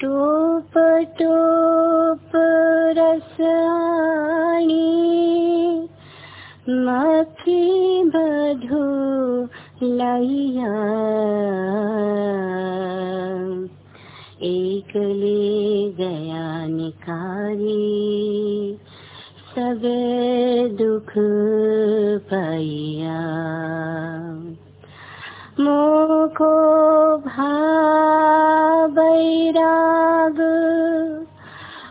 टोप टोप रसाणी मक्खी बधु लैया एक ले गया निकारी सबे दुख पैया मोको भा बैराग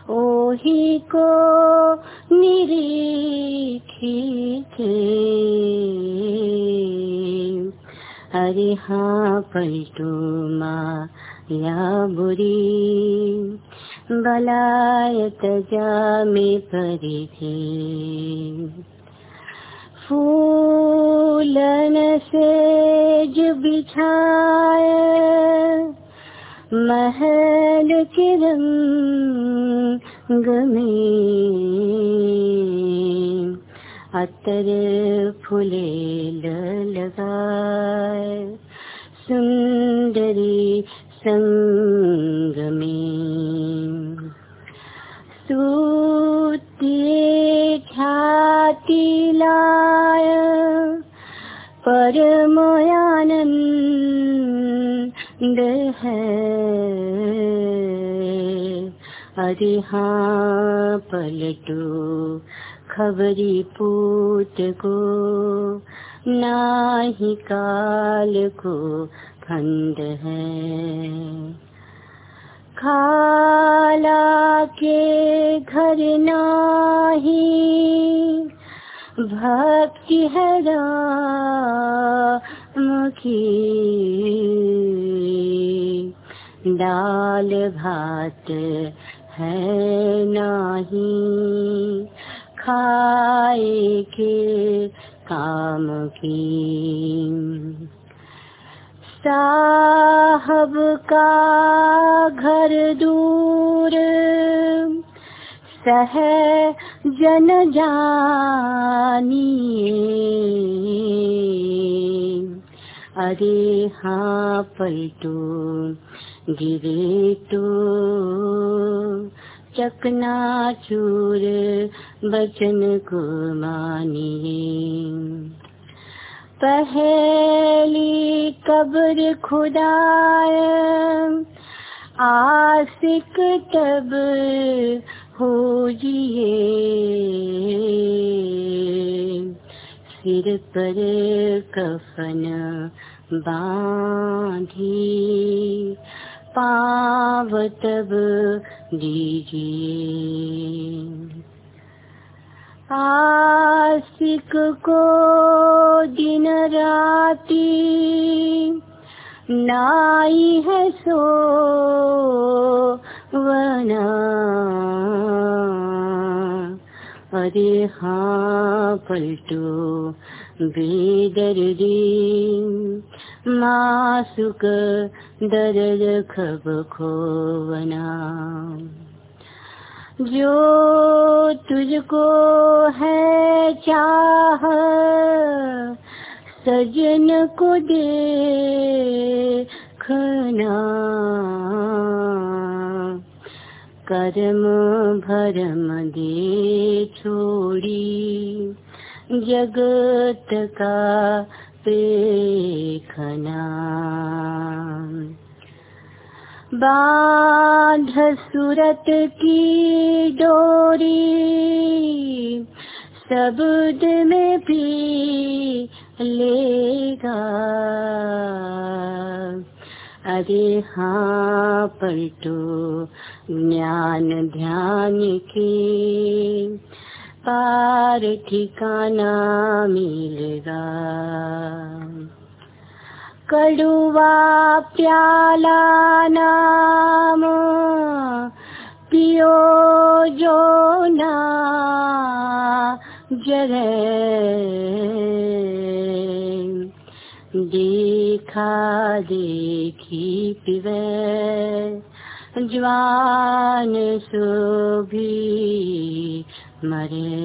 ओही को निरीक्षित अरे हाँ पलटू माँ या बुरी। बलायत जा में परी थी। फूलन से जो बिछाए महल के रंग अतर फूले लगाए सुंदरी संग सूते ख्याति लाय। परमयानंद है। अरे हाँ पलटू खबरी पूत को, नाही काल को फंद है। खाला के घर नाही भक्ति है दाल भात है नाही खाए के काम की। साहब का घर दूर सह जन जानिए। अरे हाँ पलटू, गिरे तो चकना चूर बचन को मानिए। पहली कब्र खुदाय आसिक तब हो जिए। सिर पर कफन बांधी। पाव तब दीजिए। आशिक को दिन राती नाई है सो वना अरे हाँ पलटो, बेदर्दी। मासुक दर्द खब खोवना। जो तुझको है चाह, सजन को देखना कर्म भरम दे छोड़ी। जगत का पेखना। बाँध सूरत की डोरी शब्द में भी लेगा। अरे हाँ पलटो ज्ञान ध्यान के। पार ठिकाना मिलेगा कड़ुआ प्याला नाम, पियो जो ना जरे। देखा, देखी पिवे। जवान सो भी मरे।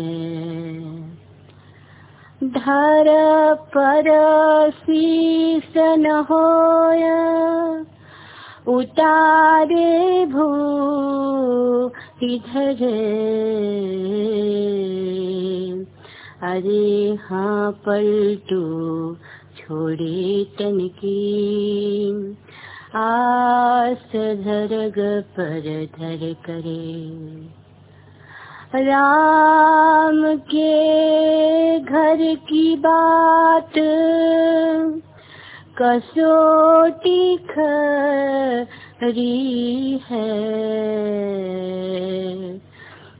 धर पर शीस न होय, उतारे भू इधर। अरे हाँ पलटू छोड़े तन की आस धरग पर धर करे। राम के घर की बात, कसोटी खरी है।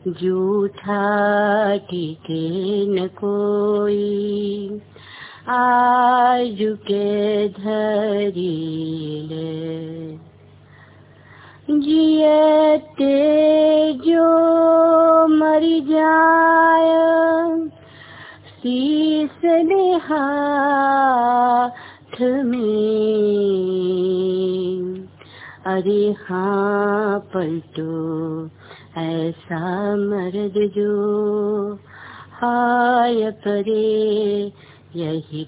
जूठा टीके न कोई। आज के धरी जियते जो मर जाय शीस हाथ में। अरे हाँ पलटो, ऐसा मर्द जो हाय परे यही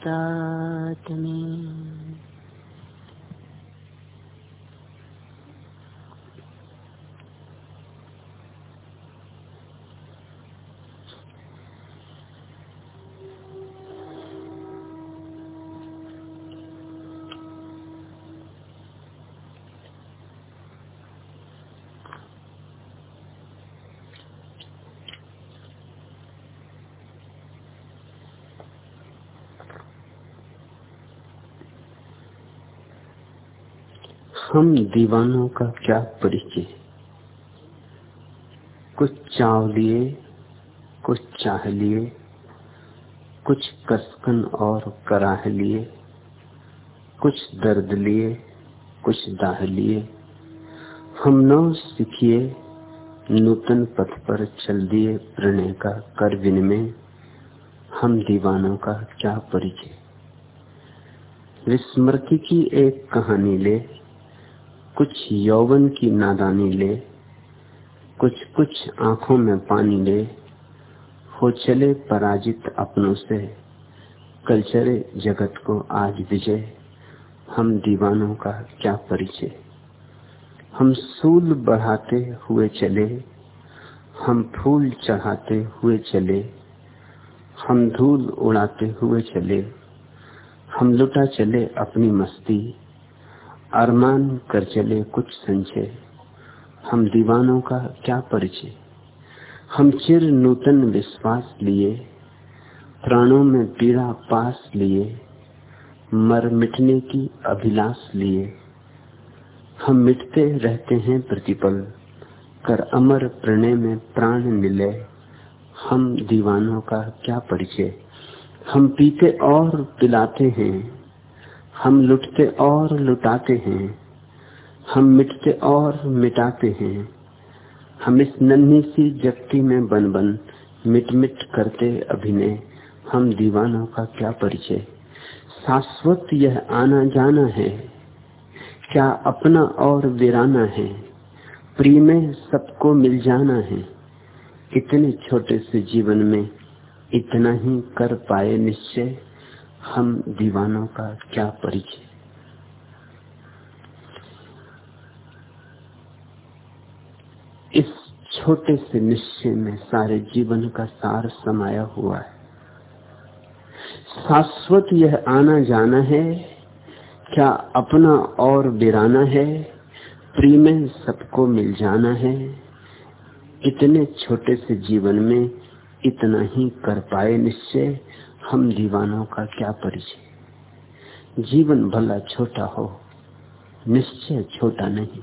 हम दीवानों का क्या परिचय कुछ चाव लिए, कुछ चाह लिए, कुछ कसकन और कराह लिए, कुछ दर्द लिए, कुछ दाह लिए। हम नव सीखिए, नूतन पथ पर चल दिए प्रणय का कर विनिमय। हम दीवानों का क्या परिचय? विस्मृति की एक कहानी ले। कुछ यौवन की नादानी ले, कुछ कुछ आँखों में पानी ले, हो चले पराजित अपनों से कल चले जगत को आज विजय, हम दीवानों का क्या परिचय? हम सूल बढ़ाते हुए चले, हम फूल चढ़ाते हुए चले, हम धूल उड़ाते हुए चले, हम लुटा चले अपनी मस्ती अरमान कर चले कुछ संचय। हम दीवानों का क्या परिचय? हम चिर नूतन विश्वास लिए, प्राणों में पीड़ा पास लिए, मर मिटने की अभिलाष लिए। हम मिटते रहते हैं प्रतिपल, कर अमर प्रणय में प्राण मिले। हम दीवानों का क्या परिचय? हम पीते और पिलाते हैं हम लुटते और लुटाते हैं। हम मिटते और मिटाते हैं। हम इस नन्ही सी जगती में बन बन मिट मिट करते अभिनय। हम दीवानों का क्या परिचय? शाश्वत यह आना जाना है। क्या अपना और वीराना है? प्री में सबको मिल जाना है। इतने छोटे से जीवन में इतना ही कर पाए निश्चय। हम दीवानों का क्या परिचय? इस छोटे से निश्चय में सारे जीवन का सार समाया हुआ है। शाश्वत यह आना जाना है, क्या अपना और बिराना है प्री में सबको मिल जाना है। इतने छोटे से जीवन में इतना ही कर पाए निश्चय हम दीवानों का क्या परिचय? जीवन भला छोटा हो, निश्चय छोटा नहीं।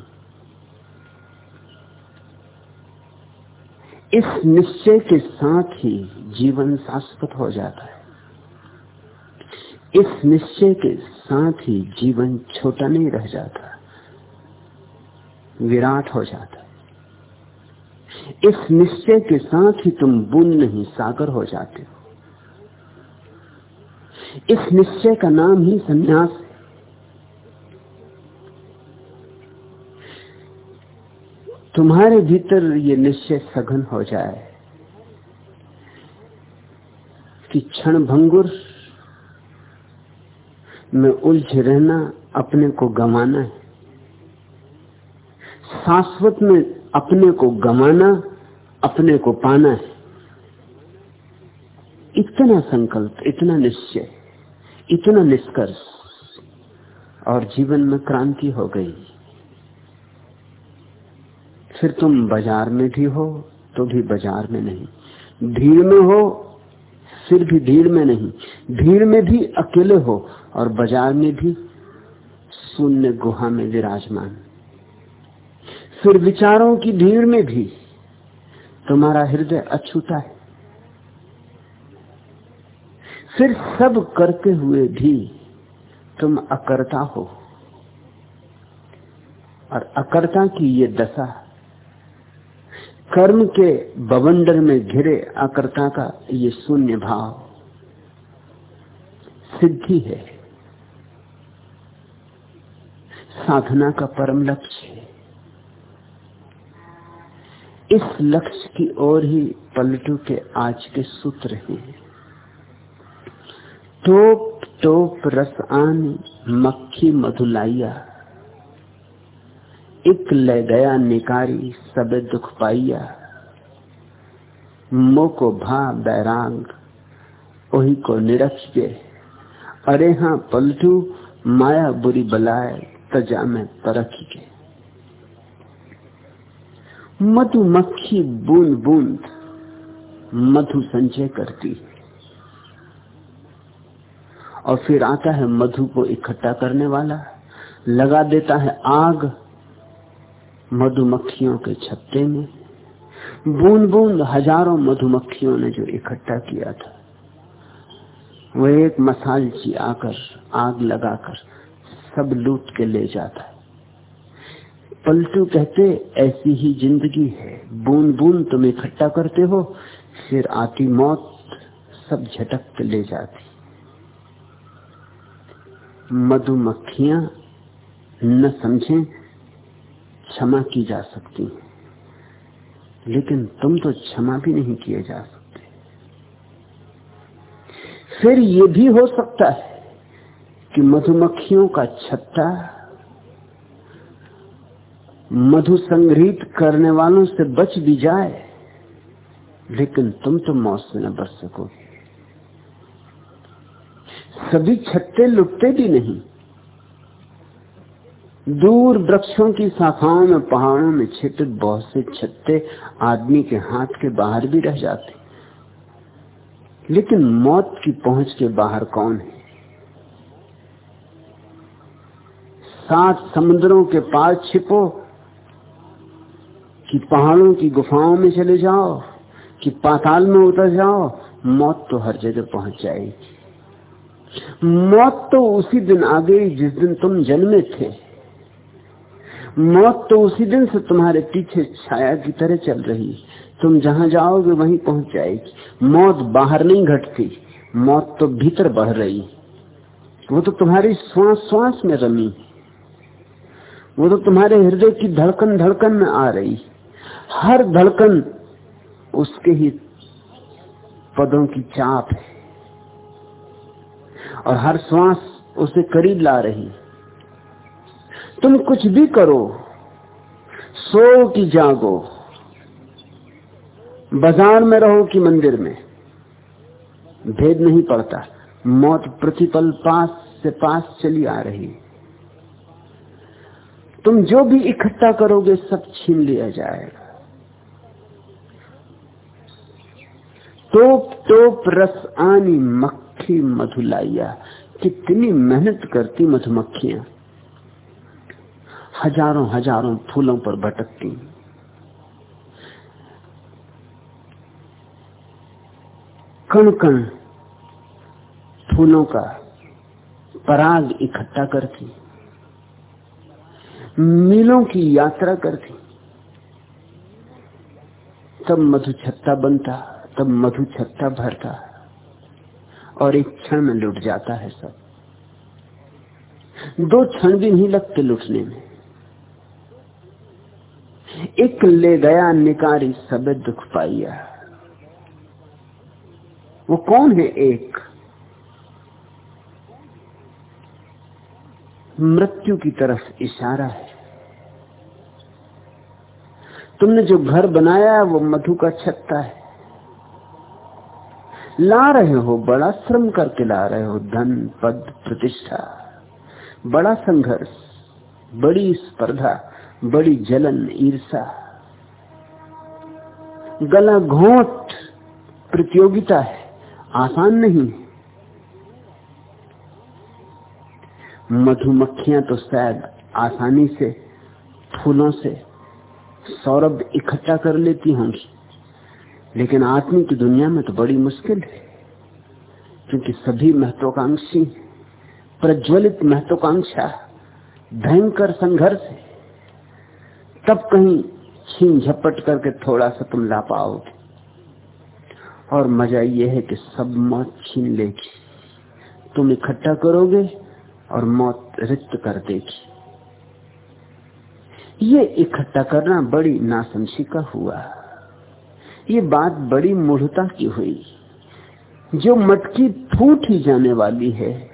इस निश्चय के साथ ही जीवन शाश्वत हो जाता है। इस निश्चय के साथ ही जीवन छोटा नहीं रह जाता, विराट हो जाता इस निश्चय के साथ ही तुम बूंद नहीं सागर हो जाते हो। इस निश्चय का नाम ही संन्यास है। तुम्हारे भीतर ये निश्चय सघन हो जाए कि क्षण भंगुर में उलझ रहना अपने को गंवाना है। शाश्वत में अपने को गमाना, अपने को पाना है। इतना संकल्प, इतना निश्चय। इतना निष्कर्ष और जीवन में क्रांति हो गई। फिर तुम बाज़ार में भी हो तो भी बाज़ार में नहीं। भीड़ में हो, फिर भी भीड़ में नहीं। भीड़ में भी अकेले हो और बाज़ार में भी शून्य गुहा में विराजमान। फिर विचारों की भीड़ में भी तुम्हारा हृदय अछूता है। फिर सब करते हुए भी तुम अकर्ता हो। और अकर्ता की ये दशा, कर्म के बवंडर में घिरे अकर्ता का ये शून्य भाव, सिद्धि है। साधना का परम लक्ष्य है। इस लक्ष्य की ओर ही पलटू के आज के सूत्र हैं। टोप टोप रस आन मक्खी मधुलाइया। एक ले गया निकारी, सब दुख पाइया। मोको भा बैराग वही को निरक्ष के अरे हाँ पलटू, माया बुरी बलाए, तजा में परख के मधुमक्खी बूंद बूंद, मधु संचय करती। है और फिर आता है मधु को इकट्ठा करने वाला। लगा देता है आग मधुमक्खियों के छत्ते में। बूंद बूंद हज़ारों मधुमक्खियों ने जो इकट्ठा किया था वह एक मसाल मसालची आकर आग लगाकर सब लूट के ले जाता है। पलटू कहते, ऐसी ही ज़िंदगी है। बूंद बूंद तुम इकट्ठा करते हो, फिर आती मौत सब झटक के ले जाती मधुमक्खियाँ न समझें, क्षमा की जा सकती हैं। लेकिन तुम तो क्षमा भी नहीं किए जा सकते। फिर ये भी हो सकता है कि मधुमक्खियों का छत्ता मधु संग्रहित करने वालों से बच भी जाए, लेकिन तुम तो मौत से न बच सकोगे। सभी छत्ते लुटते भी नहीं। दूर वृक्षों की शाखाओं में पहाड़ों में छिपित बहुत से छत्ते आदमी के हाथ के बाहर भी रह जाते। लेकिन मौत की पहुँच के बाहर कौन है? सात समुद्रों के पार छिपो कि पहाड़ों की गुफाओं में चले जाओ, कि पाताल में उतर जाओ, मौत तो हर जगह पहुँच जाएगी। मौत तो उसी दिन आ गई जिस दिन तुम जन्मे थे। मौत तो उसी दिन से तुम्हारे पीछे छाया की तरह चल रही तुम जहाँ जाओगे वहीं पहुँच जाएगी। मौत बाहर नहीं घटती, मौत तो भीतर बढ़ रही वो तो तुम्हारी श्वास श्वास में रमी वो तो तुम्हारे हृदय की धड़कन धड़कन में आ रही हर धड़कन उसके ही पदों की चाप है। और हर श्वास उसे करीब ला रही। तुम कुछ भी करो, सो कि जागो। बाज़ार में रहो कि मंदिर में। भेद नहीं पड़ता। मौत प्रतिपल पास से पास चली आ रही। तुम जो भी इकट्ठा करोगे, सब छीन लिया जाएगा। टोप टोप रस आनी मक्खी मधुलाइया, कितनी मेहनत करती मधुमक्खियाँ। हज़ारों हज़ारों फूलों पर भटकती। कण कण फूलों का पराग इकट्ठा करती। मीलों की यात्रा करती। तब मधु छत्ता बनता, तब मधु छत्ता भरता। और एक क्षण में लुट जाता है सब। दो क्षण भी नहीं लगते लुटने में। एक ले गया निकारी सब दुख पाइया। वो कौन है एक? मृत्यु की तरफ़ इशारा है। तुमने जो घर बनाया है, वो मधु का छत्ता है। ला रहे हो, बड़ा श्रम करके ला रहे हो, धन, पद, प्रतिष्ठा। बड़ा संघर्ष, बड़ी स्पर्धा, बड़ी जलन ईर्षा गला घोट, प्रतियोगिता है, आसान नहीं है। मधुमक्खियाँ तो शायद आसानी से, फूलों से सौरभ इकट्ठा कर लेती होंगी। लेकिन आत्मी की दुनिया में तो बड़ी मुश्किल है, क्योंकि सभी महत्वाकांक्षी प्रज्वलित महत्वाकांक्षा, भयंकर संघर्ष है। तब कहीं छीन झपट करके थोड़ा सा तुम ला पाओगे और मज़ा यह है कि सब मौत छीन लेगी। तुम इकट्ठा करोगे और मौत रिक्त कर देगी। ये इकट्ठा करना बड़ी नासमझी का हुआ। ये बात बड़ी मूढ़ता की हुई। जो मटकी फूट ही जाने वाली है,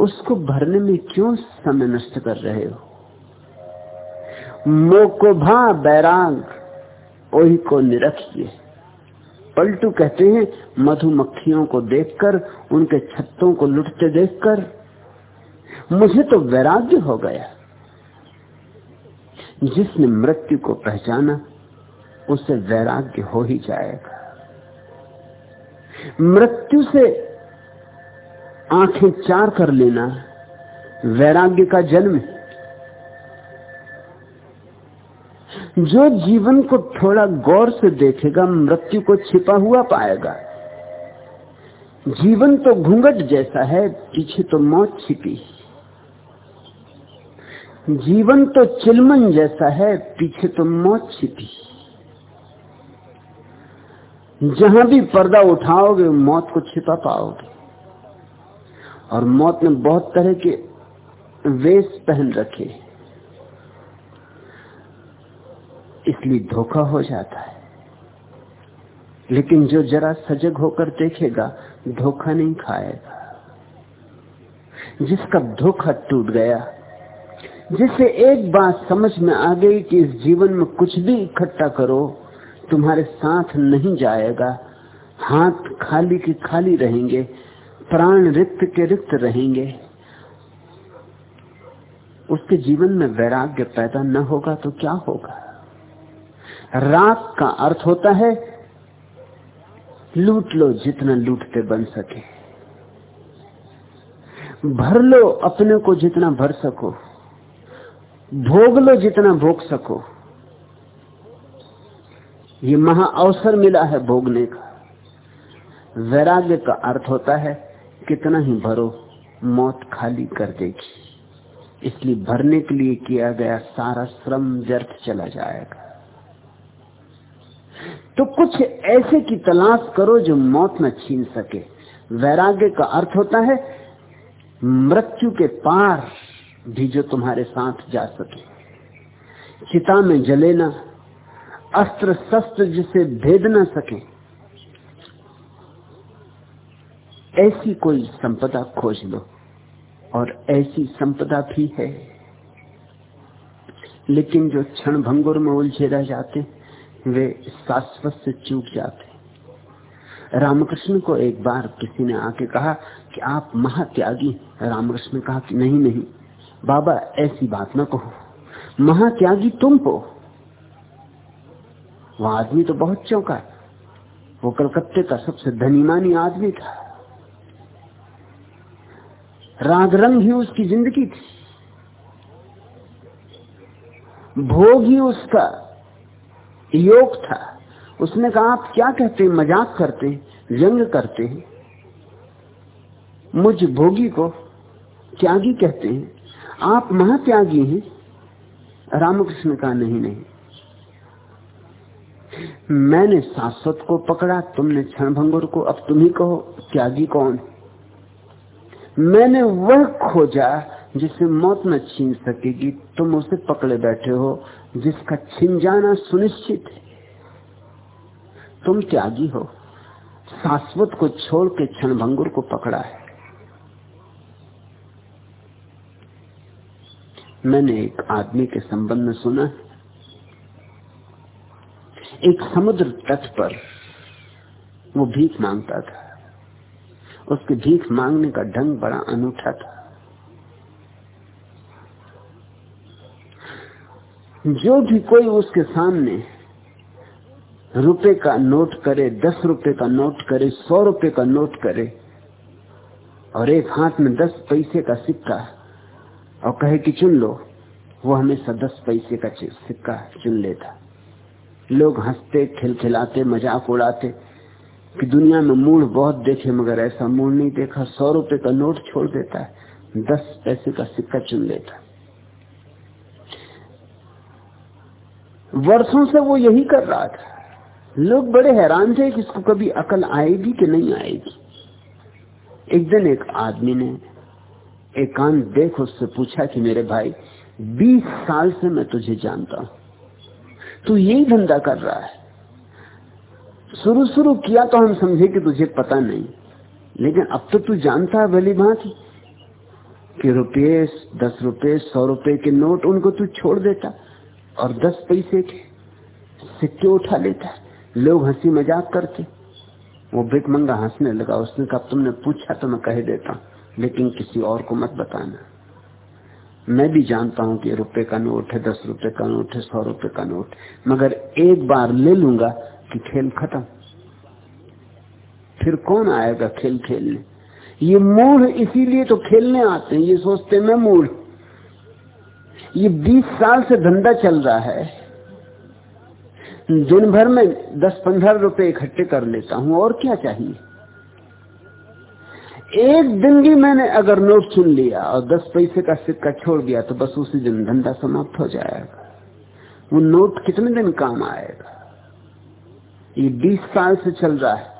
उसको भरने में क्यों समय नष्ट कर रहे हो? मोको भा बैराग, ओही को निरखिए। पलटू कहते हैं, मधुमक्खियों को देखकर, उनके छत्तों को लुटते देखकर, मुझे तो वैराग्य हो गया। जिसने मृत्यु को पहचाना उसे वैराग्य हो ही जाएगा। मृत्यु से आँखें चार कर लेना वैराग्य का जन्म है। जो जीवन को थोड़ा गौर से देखेगा, मृत्यु को छिपा हुआ पाएगा। जीवन तो घूंघट जैसा है, पीछे तो मौत छिपी। जीवन तो चिलमन जैसा है, पीछे तो मौत छिपी। जहाँ भी पर्दा उठाओगे, मौत को छिपा पाओगे। और मौत ने बहुत तरह के वेश पहन रखे इसलिए धोखा हो जाता है। लेकिन जो जरा सजग होकर देखेगा, धोखा नहीं खाएगा। जिसका धोखा टूट गया, जिसे एक बात समझ में आ गई कि इस जीवन में कुछ भी इकट्ठा करो तुम्हारे साथ नहीं जाएगा। हाथ खाली के खाली रहेंगे, प्राण रिक्त के रिक्त रहेंगे। उसके जीवन में वैराग्य पैदा न होगा तो क्या होगा? राग का अर्थ होता है, लूट लो जितना लूटते बन सके। भर लो अपने को जितना भर सको। भोग लो जितना भोग सको। ये महा अवसर मिला है भोगने का। वैराग्य का अर्थ होता है, कितना ही भरो, मौत खाली कर देगी। इसलिए भरने के लिए किया गया सारा श्रम व्यर्थ चला जाएगा। तो कुछ ऐसे की तलाश करो जो मौत न छीन सके। वैराग्य का अर्थ होता है, मृत्यु के पार भी जो तुम्हारे साथ जा सके। चिता में जले ना अस्त्र शस्त्र जिसे भेद ना सके, ऐसी कोई संपदा खोज लो, और ऐसी संपदा भी है। लेकिन जो क्षण भंगुर में उलझे रह जाते, वे शाश्वत से चूक जाते। रामकृष्ण को एक बार किसी ने आके कहा कि आप महात्यागी रामकृष्ण ने कहा कि नहीं नहीं, बाबा, ऐसी बात ना कहो। महात्यागी तुम हो। वो आदमी तो बहुत चौंका वो कलकत्ते का सबसे धनीमानी आदमी था। राग रंग ही उसकी ज़िंदगी थी। भोग ही उसका योग था। उसने कहा, आप क्या कहते हैं? मज़ाक करते हैं व्यंग करते हैं। मुझ भोगी को त्यागी कहते हैं। आप महात्यागी हैं? रामकृष्ण का नहीं नहीं। मैंने शाश्वत को पकड़ा, तुमने क्षण को, अब तुम ही कहो, त्यागी कौन मैंने वह खोजा जिसे मौत न छीन सकेगी, तुम उसे पकड़े बैठे हो, जिसका छिन जाना सुनिश्चित है। तुम त्यागी हो। शाश्वत को छोड़ के क्षण को पकड़ा है। मैंने एक आदमी के संबंध में सुना एक समुद्र तट पर वो भीख माँगता था। उसके भीख मांगने का ढंग बड़ा अनूठा था। जो भी कोई उसके सामने रुपए का नोट करे, दस रुपए का नोट करे, सौ रुपए का नोट करे और एक हाथ में दस पैसे का सिक्का और कहे कि चुन लो, वो हमेशा दस पैसे का सिक्का चुन लेता। लोग हँसते, खिलखिलाते, मज़ाक उड़ाते कि दुनिया में मूड बहुत देखे, मगर ऐसा मूड नहीं देखा। सौ रुपए का नोट छोड़ देता है, दस पैसे का सिक्का चुन लेता वर्षों से वो यही कर रहा था। लोग बड़े हैरान थे कि इसको कभी अकल आएगी कि नहीं आएगी। एक दिन एक आदमी ने एकांत देख उससे पूछा कि मेरे भाई, बीस साल से मैं तुझे जानता हूँ। तू यही धंधा कर रहा है। शुरू शुरू किया तो हम समझे कि तुझे पता नहीं। लेकिन अब तो तू जानता है भली भांति कि रुपये, दस रुपये, सौ रुपए के नोट उनको तू छोड़ देता और दस पैसे के सिक्के उठा लेता। लोग हँसी मज़ाक करते। वो भिकमंगा हंसने लगा। उसने कहा तुमने पूछा तो मैं कह देता लेकिन किसी और को मत बताना। मैं भी जानता हूँ कि रुपए का नोट है, दस रुपए का नोट है, सौ रुपए का नोट मगर एक बार ले लूँगा कि खेल खत्म। फिर कौन आएगा खेल खेलने? ये मूढ़ इसीलिए तो खेलने आते हैं, ये सोचते मैं मूढ़ ये बीस साल से धंधा चल रहा है। दिन भर में दस पंद्रह रुपए इकट्ठे कर लेता हूँ, और क्या चाहिए? एक दिन भी मैंने अगर नोट चुन लिया और दस पैसे का सिक्का छोड़ दिया तो बस उसी दिन धंधा समाप्त हो जाएगा। वो नोट कितने दिन काम आएगा? ये बीस साल से चल रहा है।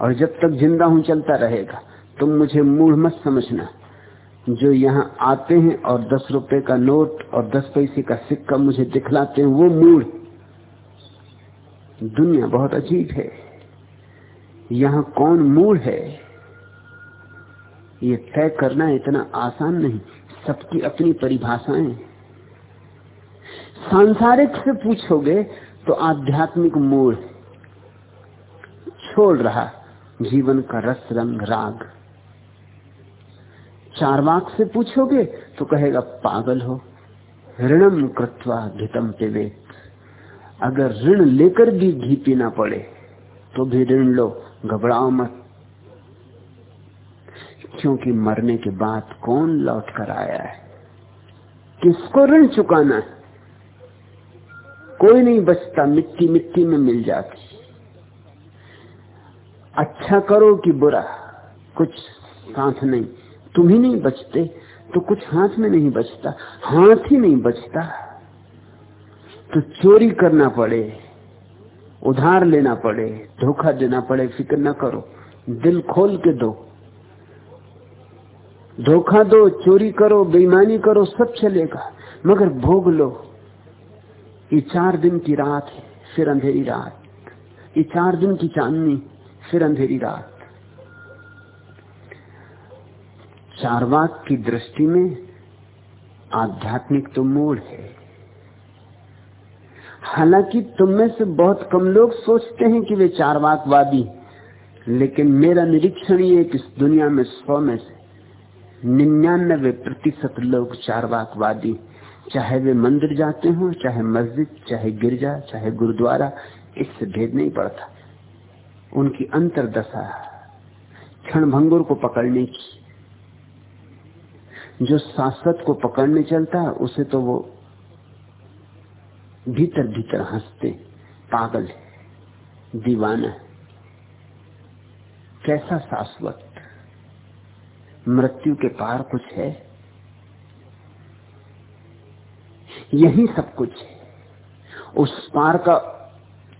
और जब तक ज़िंदा हूँ, चलता रहेगा। तुम मुझे मूढ़ मत समझना। जो यहाँ आते हैं और दस रुपए का नोट और दस पैसे का सिक्का मुझे दिखलाते हैं, वो मूढ़। दुनिया बहुत अजीब है। यहाँ कौन मूढ़ है? ये तय करना इतना आसान नहीं। सबकी अपनी परिभाषाएँ। सांसारिक से पूछोगे तो आध्यात्मिक मूड। छोड़ रहा जीवन का रस, रंग, राग। चार वाक से पूछोगे तो कहेगा, पागल हो। ऋणम कृत्वा घितम पिवेत अगर ऋण लेकर भी घी पीना पड़े तो भी ऋण लो। घबराओ मत। क्योंकि मरने के बाद कौन लौट कर आया है? किसको ऋण चुकाना है? कोई नहीं बचता, मिट्टी मिट्टी में मिल जाती। अच्छा करो कि बुरा, कुछ साथ नहीं। तुम ही नहीं बचते तो कुछ हाथ में नहीं बचता, हाथ ही नहीं बचता। तो चोरी करना पड़े, उधार लेना पड़े, धोखा देना पड़े, फ़िक्र ना करो, दिल खोल के दो। धोखा दो, चोरी करो, बेईमानी करो, सब चलेगा। मगर भोग लो। ये चार दिन की रात है, फिर अंधेरी रात। ये चार दिन की चांदनी, फिर अंधेरी रात। चारवाक की दृष्टि में आध्यात्मिक तो मोड़ है। हालाँकि तुम में से बहुत कम लोग सोचते हैं कि वे चारवाकवादी लेकिन मेरा निरीक्षण ये कि इस दुनिया में सौ में से निन्यानबे प्रतिशत लोग चारवाकवादी, चाहे वे मंदिर जाते हो, चाहे मस्जिद, चाहे गिरजा, चाहे गुरुद्वारा, इससे भेद नहीं पड़ता। उनकी अंतरदशा क्षण भंगुर को पकड़ने की। जो शाश्वत को पकड़ने चलता है उसे तो वो भीतर भीतर हँसते, पागल है, दीवाना कैसा शाश्वत? मृत्यु के पार कुछ है? यही सब कुछ है। उस पार का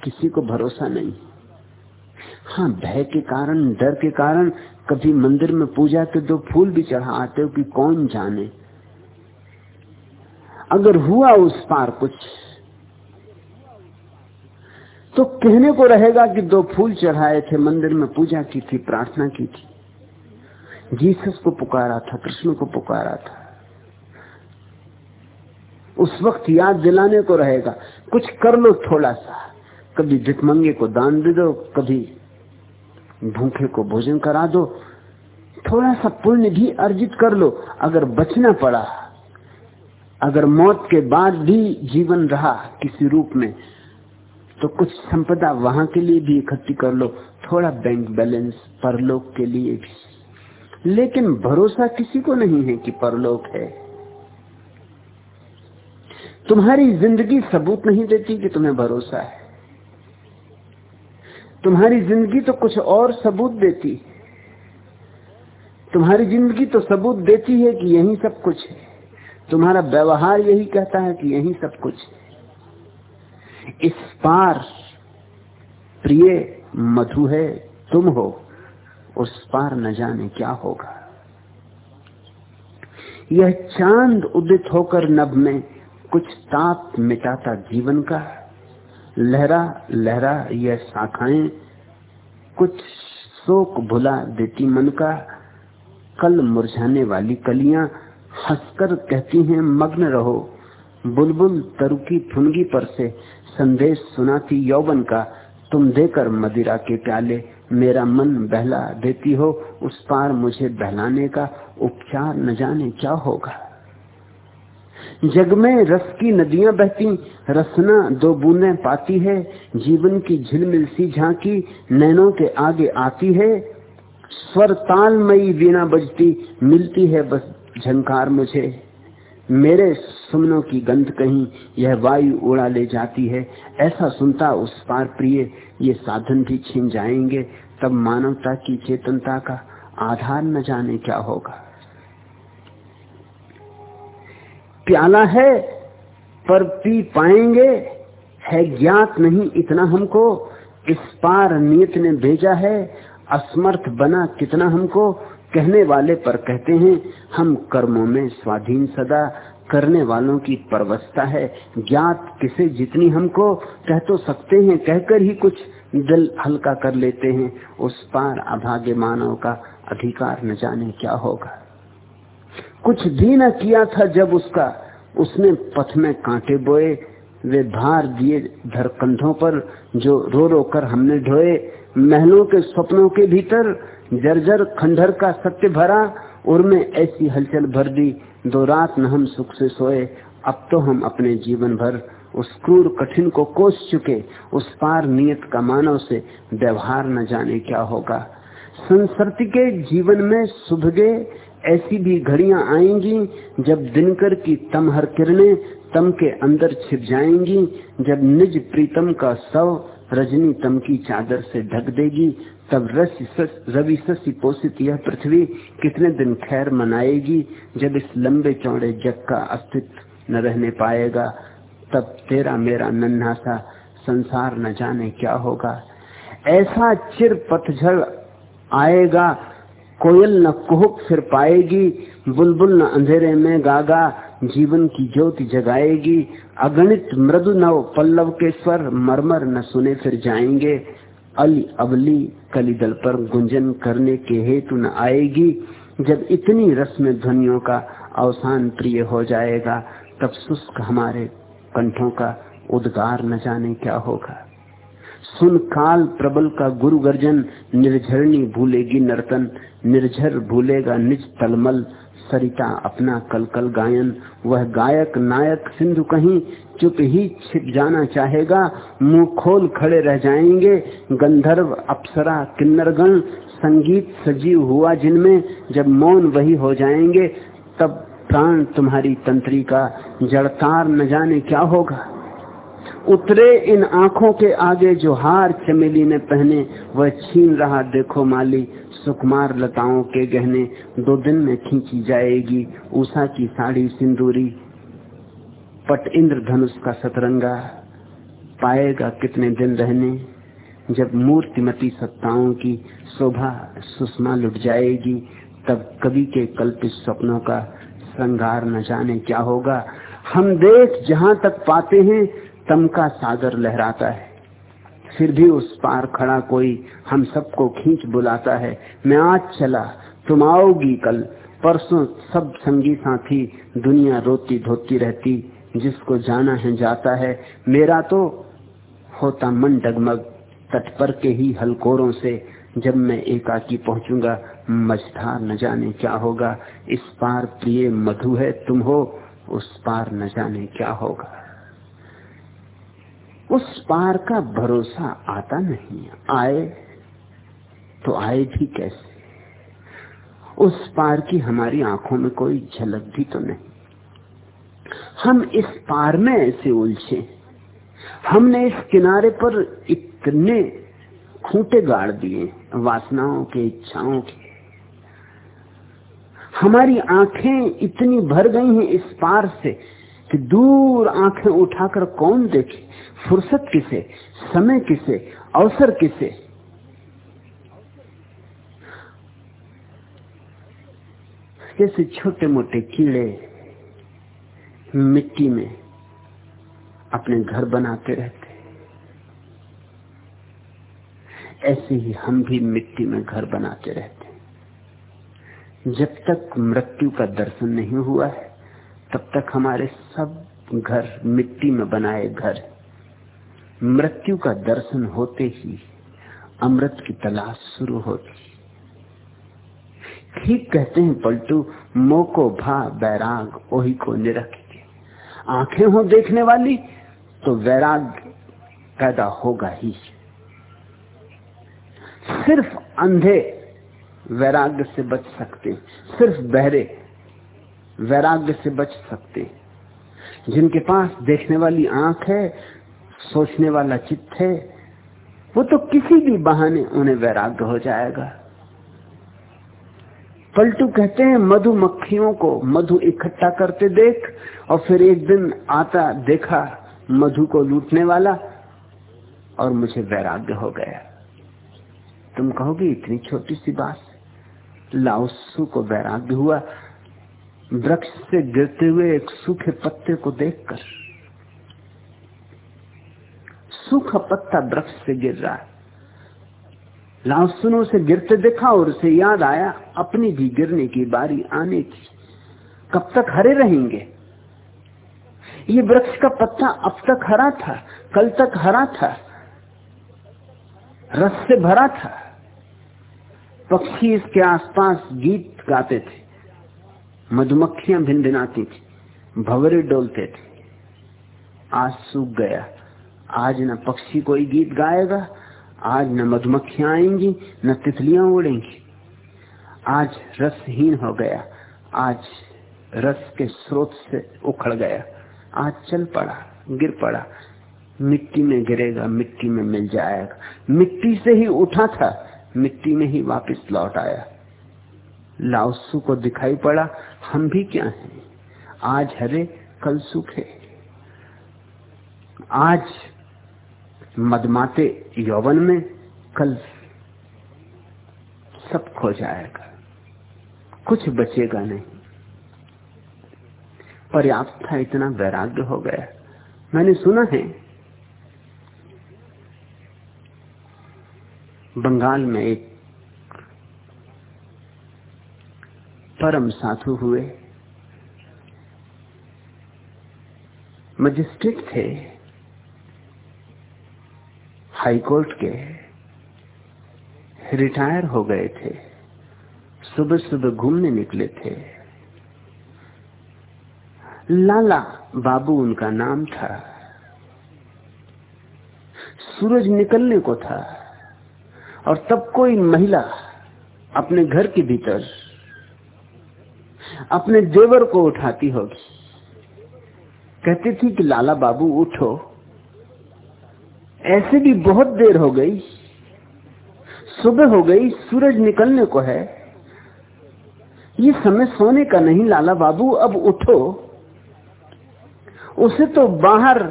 किसी को भरोसा नहीं। हाँ भय के कारण, डर के कारण कभी मंदिर में पूजा के दो फूल भी चढ़ा आते हो कि कौन जाने? अगर हुआ उस पार कुछ तो कहने को रहेगा कि दो फूल चढ़ाए थे, मंदिर में पूजा की थी, प्रार्थना की थी। जीसस को पुकारा था, कृष्ण को पुकारा था। उस वक्त याद दिलाने को रहेगा, कुछ कर लो थोड़ा सा कभी भिकमंगे को दान दे दो, कभी भूखे को भोजन करा दो। थोड़ा सा पुण्य भी अर्जित कर लो, अगर बचना पड़ा। अगर मौत के बाद भी जीवन रहा किसी रूप में तो कुछ संपदा वहाँ के लिए भी इकट्ठी कर लो। थोड़ा बैंक बैलेंस परलोक के लिए भी। लेकिन भरोसा किसी को नहीं है कि परलोक है। तुम्हारी ज़िंदगी सबूत नहीं देती कि तुम्हें भरोसा है। तुम्हारी ज़िंदगी तो कुछ और सबूत देती तुम्हारी ज़िंदगी तो सबूत देती है कि यही सब कुछ है। तुम्हारा व्यवहार यही कहता है कि यही सब कुछ है। इस पार प्रिय मधु है, तुम हो। उस पार न जाने क्या होगा। यह चाँद उदित होकर नभ में कुछ ताप मिटाता जीवन का। लहरा लहरा यह शाखाएँ, कुछ शोक भुला देती मन का। कल मुरझाने वाली कलियाँ हंसकर कहती हैं, मग्न रहो। बुलबुल तरुकी फुनगी पर से संदेश सुनाती यौवन का। तुम देकर मदिरा के प्याले मेरा मन बहला देती हो, उस पार मुझे बहलाने का उपचार न जाने क्या होगा। जग में रस की नदियाँ बहती, रसना दो बूंदें पाती है, जीवन की झिलमिल सी झांकी, नैनों के आगे आती है। स्वर तालमयी वीणा बजती, मिलती है बस झंकार मुझे। मेरे सुमनों की गंध कहीं यह वायु उड़ा ले जाती है। ऐसा सुनता उस पार प्रिय, ये साधन भी छीन जाएँगे, तब मानवता की चेतनता का आधार न जाने क्या होगा। प्याला है, पर पी पाएँगे, है ज्ञात नहीं इतना हमको, इस पार नियत ने भेजा है, असमर्थ बना कितना हमको, कहने वाले पर कहते हैं, हम कर्मों में स्वाधीन सदा करने वालों की परवस्था है। ज्ञात किसे जितनी हमको कह तो सकते हैं, कहकर ही कुछ दिल हल्का कर लेते हैं। उस पार अभाग्य मानव का अधिकार न जाने क्या होगा। कुछ भी न किया था जब उसका, उसने पथ में कांटे बोए, वे भार दिए धर कंधों पर, जो रो रो कर हमने ढोए। महलों के सपनों के भीतर जर्जर खंडर का सत्य भरा और में ऐसी हलचल भर दी दो रात न हम सुख से सोए, अब तो हम अपने जीवन भर उस क्रूर कठिन को कोस चुके, उस पार नियत का मानव से व्यवहार न जाने क्या होगा। संसर्ति के जीवन में सुभगे, ऐसी भी घड़ियाँ आएँगी, जब दिनकर की तमहर किरणें तम के अंदर छिप जाएँगी, जब निज प्रीतम का सव रजनी तम की चादर से ढक देगी तब रवि शशि पोषित यह पृथ्वी कितने दिन खैर मनाएगी? जब इस लंबे चौड़े जग का अस्तित्व न रहने पाएगा, तब तेरा मेरा नन्हा सा संसार न जाने क्या होगा? ऐसा चिर पतझड़ आएगा, कोयल न कुहक फिर पाएगी, बुलबुल न अंधेरे में गागा, जीवन की ज्योति जगाएगी। अगणित मृदु नव पल्लव के स्वर मरमर न सुने फिर जाएँगे। अली अबली कलिदल पर गुंजन करने के हेतु न आएगी। जब इतनी रस्म ध्वनियों का अवसान प्रिय हो जाएगा, तब शुष्क हमारे कंठों का उद्गार न जाने क्या होगा। सुन काल प्रबल का गुरु गर्जन निर्झरणी भूलेगी नर्तन, निर्झर भूलेगा निज तलमल सरिता, अपना कलकल गायन। वह गायक, नायक, सिंधु कहीं चुप ही छिप जाना चाहेगा। मुँह खोल खड़े रह जाएँगे। गंधर्व, अप्सरा, किन्नरगण, संगीत सजीव हुआ जिनमें जब मौन वही हो जाएँगे, तब प्राण तुम्हारी तंत्री का जड़तार न जाने क्या होगा। उतरे इन आँखों के आगे जो हार चमेली ने पहने, वह छीन रहा, देखो माली, सुकुमार लताओं के गहने, दो दिन में खींची जाएगी उषा की साड़ी सिंदूरी। पट इंद्र धनुष का सतरंगा, पाएगा कितने दिन रहने, जब मूर्तिमती सत्ताओं की शोभा सुषमा लुट जाएगी, तब कवि के कल्पित सपनों का श्रृंगार न जाने क्या होगा। हम देख जहाँ तक पाते हैं तम का सागर लहराता है। फिर भी उस पार खड़ा कोई हम सबको खींच बुलाता है। मैं आज चला, तुम आओगी कल। परसों सब संगी साथी, दुनिया रोती धोती रहती, जिसको जाना है जाता है। मेरा तो होता मन डगमग, तट पर के ही हलकोरों से। जब मैं एकाकी पहुंचूँगा, मझधार न जाने क्या होगा। इस पार प्रिय मधु है, तुम हो, उस पार न जाने क्या होगा। उस पार का भरोसा आता नहीं आए तो आए भी कैसे? उस पार की हमारी आँखों में कोई झलक भी तो नहीं। हम इस पार में ऐसे उलझे। हमने इस किनारे पर इतने खूंटे गाड़ दिए, वासनाओं के, इच्छाओं के। हमारी आँखें इतनी भर गई हैं इस पार से कि दूर आँखें उठाकर कौन देखे? फुर्सत किसे, समय किसे, अवसर किसे? जैसे छोटे मोटे कीड़े मिट्टी में अपने घर बनाते रहते ऐसे ही हम भी मिट्टी में घर बनाते रहते जब तक मृत्यु का दर्शन नहीं हुआ है, तब तक हमारे सब घर मिट्टी में बनाए घर मृत्यु का दर्शन होते ही अमृत की तलाश शुरू होती। ठीक कहते हैं पलटू, मोको भा बैराग ओही को निरख के आँखें हो देखने वाली तो वैराग पैदा होगा ही। सिर्फ़ अंधे वैराग्य से बच सकते, सिर्फ़ बहरे वैराग्य से बच सकते। जिनके पास देखने वाली आँख है सोचने वाला चित्त है, वो तो किसी भी बहाने उन्हें वैराग्य हो जाएगा। पलटू कहते हैं मधुमक्खियों को मधु इकट्ठा करते देख, और फिर एक दिन आता देखा, मधु को लूटने वाला, और मुझे वैराग्य हो गया। तुम कहोगे, इतनी छोटी सी बात? लाउसू को वैराग्य हुआ, वृक्ष से गिरते हुए एक सूखे पत्ते को देखकर। सूखा पत्ता वृक्ष से गिर रहा है। लाउसुनो से गिरते देखा और उसे याद आया, अपनी भी गिरने की बारी आने की कब तक हरे रहेंगे? ये वृक्ष का पत्ता अब तक हरा था, कल तक हरा था, रस से भरा था। पक्षी इसके आसपास गीत गाते थे, मधुमक्खियाँ भिन भिनाती थी, भवरे डोलते थे। आज सूख गया। आज न पक्षी कोई गीत गाएगा, आज न मधुमक्खियाँ आएँगी, न तितलियाँ उड़ेंगी। आज रसहीन हो गया, आज रस के स्रोत से उखड़ गया, आज चल पड़ा, गिर पड़ा, मिट्टी में गिरेगा, मिट्टी में मिल जाएगा। मिट्टी से ही उठा था, मिट्टी में ही वापस लौट आया। लाउसू को दिखाई पड़ा, हम भी क्या हैं? आज हरे, कल सूखे। आज मदमाते यौवन में कल सब खो जाएगा। कुछ बचेगा नहीं। पर्याप्त था, इतना वैराग्य हो गया। मैंने सुना है, बंगाल में एक परम साधु हुए, मजिस्ट्रेट थे। हाईकोर्ट के रिटायर हो गए थे। सुबह सुबह घूमने निकले थे। लाला बाबू उनका नाम था। सूरज निकलने को था और तब कोई महिला अपने घर के भीतर अपने देवर को उठाती होगी। कहती थी कि लाला बाबू उठो। ऐसे भी बहुत देर हो गई। सुबह हो गई, सूरज निकलने को है। ये समय सोने का नहीं, लाला बाबू, अब उठो। उसे तो बाहर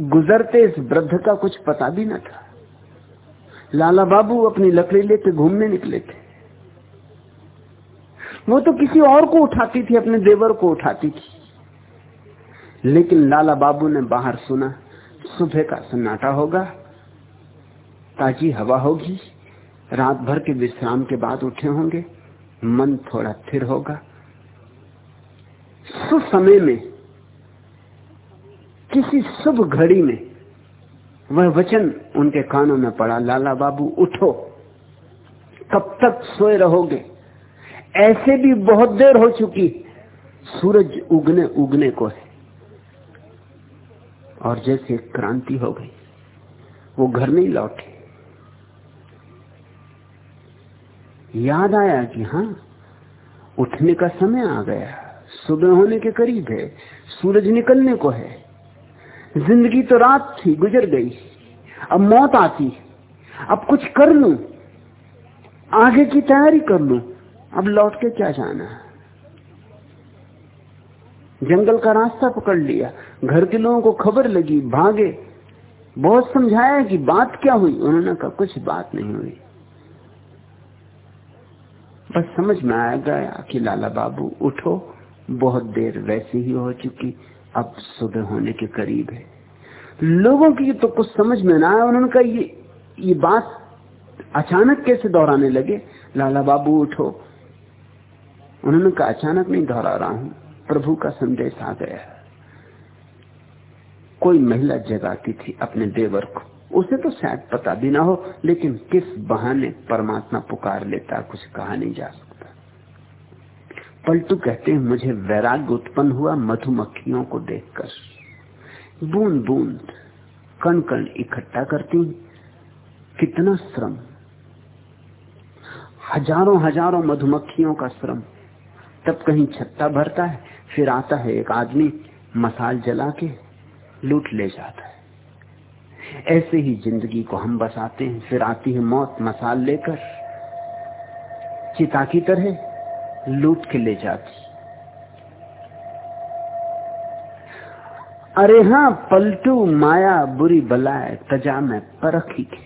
गुजरते इस वृद्ध का कुछ पता भी न था। लाला बाबू अपनी लकड़ी लेके घूमने निकले थे। वो तो किसी और को उठाती थी, अपने देवर को उठाती थी। लेकिन लाला बाबू ने बाहर सुना। सुबह का सन्नाटा होगा, ताजी हवा होगी, रात भर के विश्राम के बाद उठे होंगे, मन थोड़ा स्थिर होगा। सुसमय में, किसी शुभ घड़ी में, वह वचन उनके कानों में पड़ा, लाला बाबू, उठो। कब तक सोए रहोगे? ऐसे भी बहुत देर हो चुकी, सूरज उगने उगने को है। और जैसे क्रांति हो गई, वो घर नहीं लौटे। याद आया कि हाँ उठने का समय आ गया, सुबह होने के करीब है, सूरज निकलने को है। ज़िंदगी तो रात थी, गुजर गई, अब मौत आती अब कुछ कर लू, आगे की तैयारी कर लू, अब लौट के क्या जाना जंगल का रास्ता पकड़ लिया। घर के लोगों को खबर लगी, भागे। बहुत समझाया कि बात क्या हुई? उन्होंने कहा, कुछ बात नहीं हुई। बस समझ में आ गया कि लाला बाबू, उठो। बहुत देर वैसी ही हो चुकी। अब सुबह होने के करीब है। लोगों की तो कुछ समझ में ना आया। उन्होंने कहा, ये ये बात अचानक कैसे दोहराने लगे? लाला बाबू, उठो। उन्होंने कहा, अचानक नहीं दोहरा रहा हूँ। प्रभु का संदेश आ गया। कोई महिला जगाती थी अपने देवर को। उसे तो शायद पता भी ना हो, लेकिन किस बहाने परमात्मा पुकार लेता कुछ कहा नहीं जा सकता। पलटू कहते हैं, मुझे वैराग्य उत्पन्न हुआ मधुमक्खियों को देखकर। बूंद बूंद कण कण इकट्ठा करती कितना श्रम। हज़ारों हज़ारों मधुमक्खियों का श्रम। तब कहीं छत्ता भरता है फिर आता है एक आदमी, मसाल जला के लूट ले जाता है। ऐसे ही ज़िंदगी को हम बसाते हैं। फिर आती है मौत, मसाल लेकर चिता की तरह लूट के ले जाती। अरे हाँ पलटू माया बुरी बलाए, तजा में परखी के।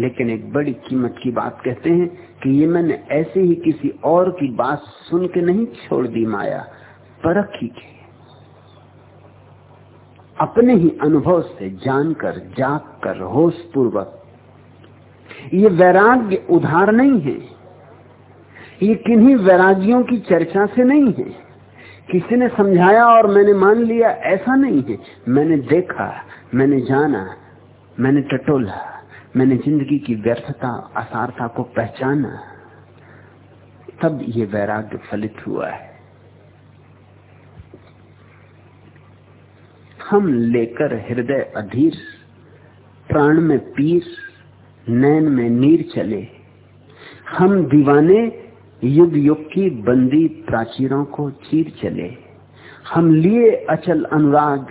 लेकिन एक बड़ी कीमत की बात कहते हैं कि ये मैंने ऐसे ही किसी और की बात सुन के नहीं छोड़ दी माया, परखी के। अपने ही अनुभव से जानकर जाग कर होश पूर्वक ये वैराग्य उधार नहीं है। ये किन्हीं वैरागियों की चर्चा से नहीं है। किसी ने समझाया और मैंने मान लिया, ऐसा नहीं है। मैंने देखा, मैंने जाना, मैंने टटोला। मैंने ज़िंदगी की व्यर्थता, असारता को पहचाना, तब ये वैराग्य फलित हुआ है। हम लेकर हृदय अधीर, प्राण में पीर नैन में नीर चले। हम दीवाने, युग युग की बंदी प्राचीरों को चीर चले। हम लिए अचल अनुराग,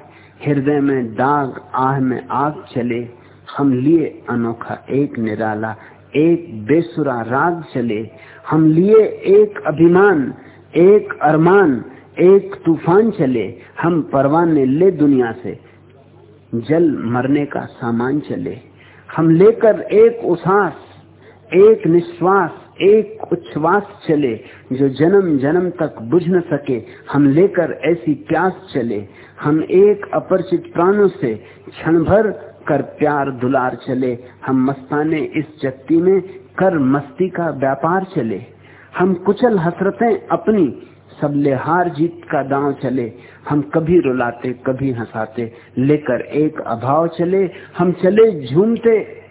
हृदय में दाग, आह में आग चले। हम लिए अनोखा एक निराला, एक बेसुरा राग चले। हम लिए एक अभिमान, एक अरमान, एक तूफ़ान चले। हम परवाने ले दुनिया से, जल मरने का सामान चले। हम लेकर एक उसास, एक निश्वास, एक उच्छ्वास चले, जो जन्म जन्म तक बुझ न सके। हम लेकर ऐसी प्यास चले। हम एक अपरिचित प्राणों से क्षण भर कर प्यार दुलार चले। हम मस्ताने इस जगती में कर मस्ती का व्यापार चले। हम कुचल हसरतें अपनी सबले हार जीत का दांव चले। हम कभी रुलाते, कभी हंसाते, लेकर एक अभाव चले। हम चले झूमते,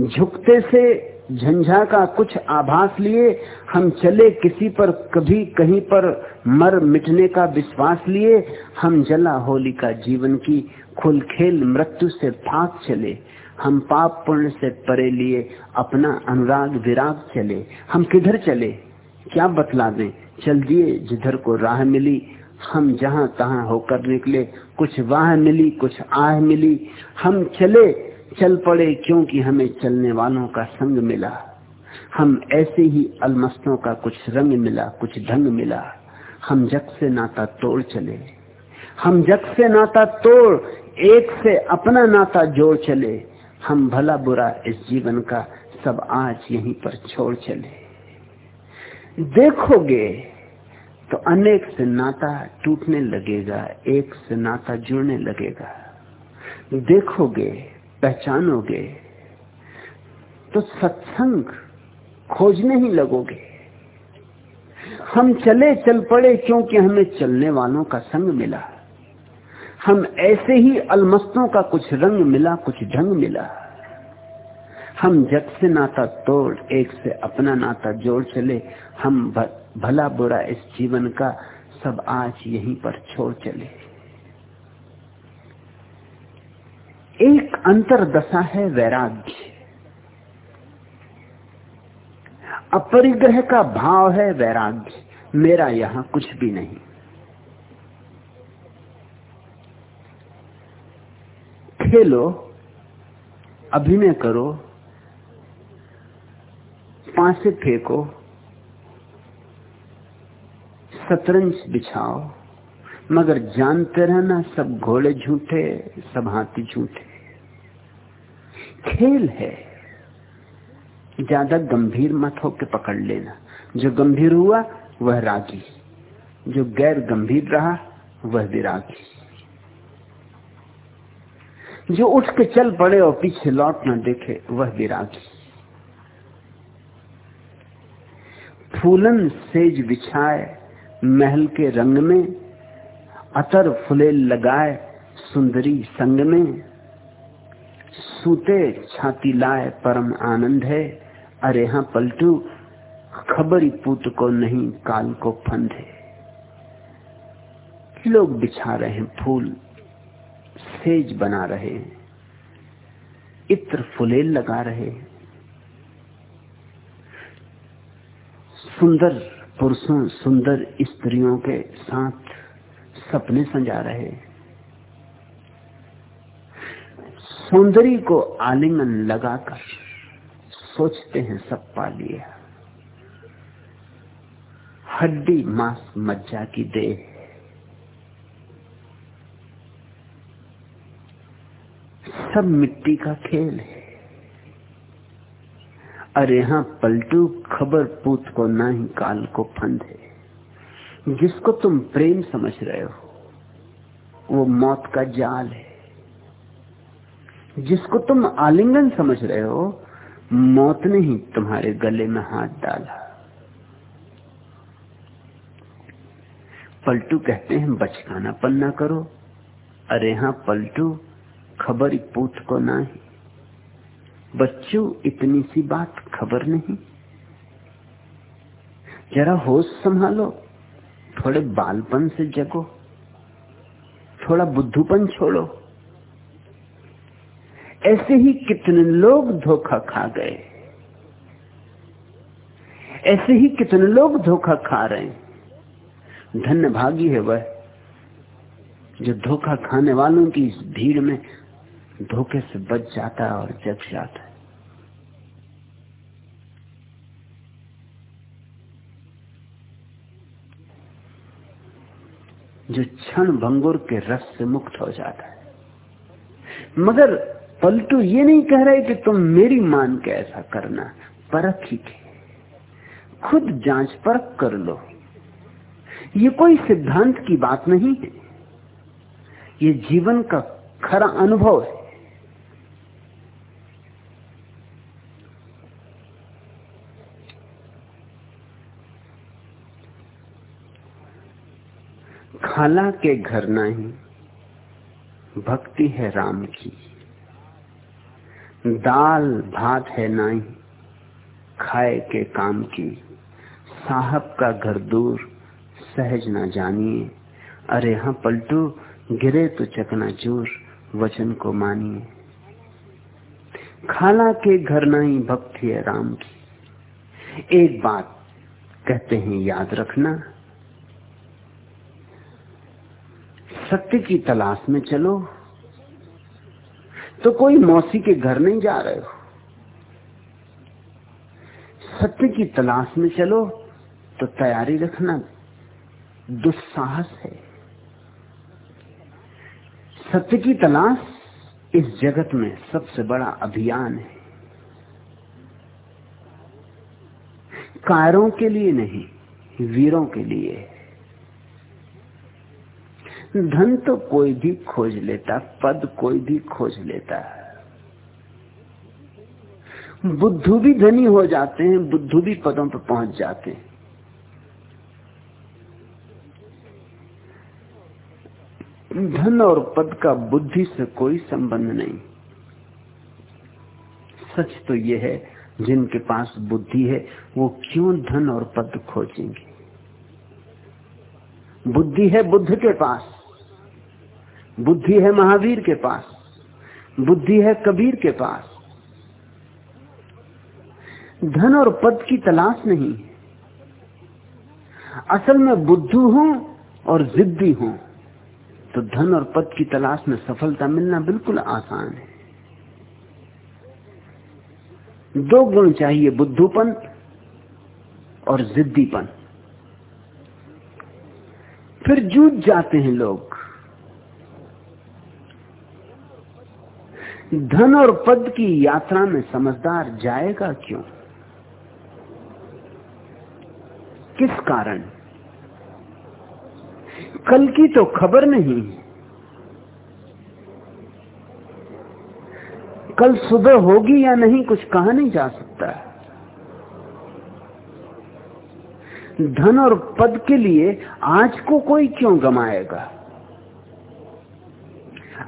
झुकते से झंझा का कुछ आभास लिए, हम चले किसी पर, कभी कहीं पर मर मिटने का विश्वास लिए, हम जला होली का जीवन की खुल खेल मृत्यु से भाग चले, हम पाप पुण्य से परे लिए, अपना अनुराग विराग चले, हम किधर चले, क्या बतला दें, चल दिए, जिधर को राह मिली, हम जहाँ तहां होकर निकले, कुछ वाह मिली, कुछ आह मिली, हम चले चल पड़े क्योंकि हमें चलने वालों का संग मिला। हम ऐसे ही अलमस्तों का कुछ रंग मिला, कुछ ढंग मिला। हम जग से नाता तोड़ चले। हम जग से नाता तोड़, एक से अपना नाता जोड़ चले। हम भला बुरा इस जीवन का सब आज यहीं पर छोड़ चले। देखोगे तो अनेक से नाता टूटने लगेगा, एक से नाता जुड़ने लगेगा। देखोगे पहचानोगे तो सत्संग खोजने ही लगोगे। हम चले चल पड़े क्योंकि हमें चलने वालों का संग मिला। हम ऐसे ही अलमस्तों का कुछ रंग मिला, कुछ ढंग मिला। हम जग से नाता तोड़, एक से अपना नाता जोड़ चले। हम भला बुरा इस जीवन का सब आज यहीं पर छोड़ चले। एक अंतर दशा है वैराग्य। अपरिग्रह का भाव है वैराग्य। मेरा यहाँ कुछ भी नहीं। खेलो, अभिनय करो पांसे फेंको, शतरंज बिछाओ। मगर जानते रहना, सब घोड़े झूठे, सब हाथी झूठे। खेल है। ज़्यादा गंभीर मत होकर पकड़ लेना। जो गंभीर हुआ, वह रागी। जो गैर गंभीर रहा, वह विरागी। जो उठ के चल पड़े और पीछे लौट न देखे, वह विरागी। फूलन सेज बिछाए, महल के रंग में अतर फुले लगाए सुंदरी संग में। सूते छाती लाए परम आनंद है। अरे हाँ पलटू, खबरी पूत को नहीं, काल को फंद है। लोग बिछा रहे हैं फूल, सेज बना रहे हैं। इत्र फुलेल लगा रहे हैं। सुंदर पुरुषों, सुंदर स्त्रियों के साथ सपने संजा रहे सौंदर्य को आलिंगन लगाकर सोचते हैं सब पा लिया हड्डी मांस मज्जा की देह। सब मिट्टी का खेल है। अरे यहाँ पलटू खबर पूत को ना ही काल को फंद है। जिसको तुम प्रेम समझ रहे हो वो मौत का जाल है। जिसको तुम आलिंगन समझ रहे हो, मौत ने ही तुम्हारे गले में हाथ डाला। पलटू कहते हैं, बचकाना पन्ना करो। अरे हाँ पलटू, खबर पूत को ना ही। बच्चों, इतनी सी बात खबर नहीं। जरा होश संभालो, थोड़े बालपन से जगो। थोड़ा बुद्धूपन छोड़ो। ऐसे ही कितने लोग धोखा खा गए। ऐसे ही कितने लोग धोखा खा रहे हैं। धन्य भागी है वह, जो धोखा खाने वालों की इस भीड़ में धोखे से बच जाता है और जग जाता है। जो क्षण भंगुर के रस से मुक्त हो जाता है। मगर पलटू ये नहीं कह रहे कि तुम मेरी मान के ऐसा करना, परख ही के। खुद जाँच परख कर लो। ये कोई सिद्धांत की बात नहीं है। ये जीवन का खरा अनुभव है। खाला के घर नहीं, भक्ति है राम की। दाल भात है नहीं, खाए के काम की। साहब का घर दूर, सहज ना जानिए। अरे हाँ पलटू, गिरे तो चकना चूर, वचन को मानिए। खाला के घर नहीं, भक्ति है राम की। एक बात कहते हैं याद रखना सत्य की तलाश में चलो। तो कोई मौसी के घर नहीं जा रहे हो। सत्य की तलाश में चलो तो तैयारी रखना। दुस्साहस है। सत्य की तलाश इस जगत में सबसे बड़ा अभियान है। कायरों के लिए नहीं, वीरों के लिए है। धन तो कोई भी खोज लेता, पद कोई भी खोज लेता। है बुद्धू भी धनी हो जाते हैं, बुद्धू भी पदों पर पहुँच जाते हैं। धन और पद का बुद्धि से कोई संबंध नहीं। सच तो यह है, जिनके पास बुद्धि है, वो क्यों धन और पद खोजेंगे? बुद्धि है बुद्ध के पास। बुद्धि है महावीर के पास, बुद्धि है कबीर के पास। धन और पद की तलाश नहीं असल में बुद्धू हूँ और जिद्दी हूँ तो धन और पद की तलाश में सफलता मिलना बिल्कुल आसान है। दो गुण चाहिए बुद्धूपन और जिद्दीपन। फिर जूझ जाते हैं लोग धन और पद की यात्रा में समझदार जाएगा क्यों? किस कारण? कल की तो खबर नहीं कल सुबह होगी या नहीं कुछ कहा नहीं जा सकता। धन और पद के लिए आज को कोई क्यों गमाएगा?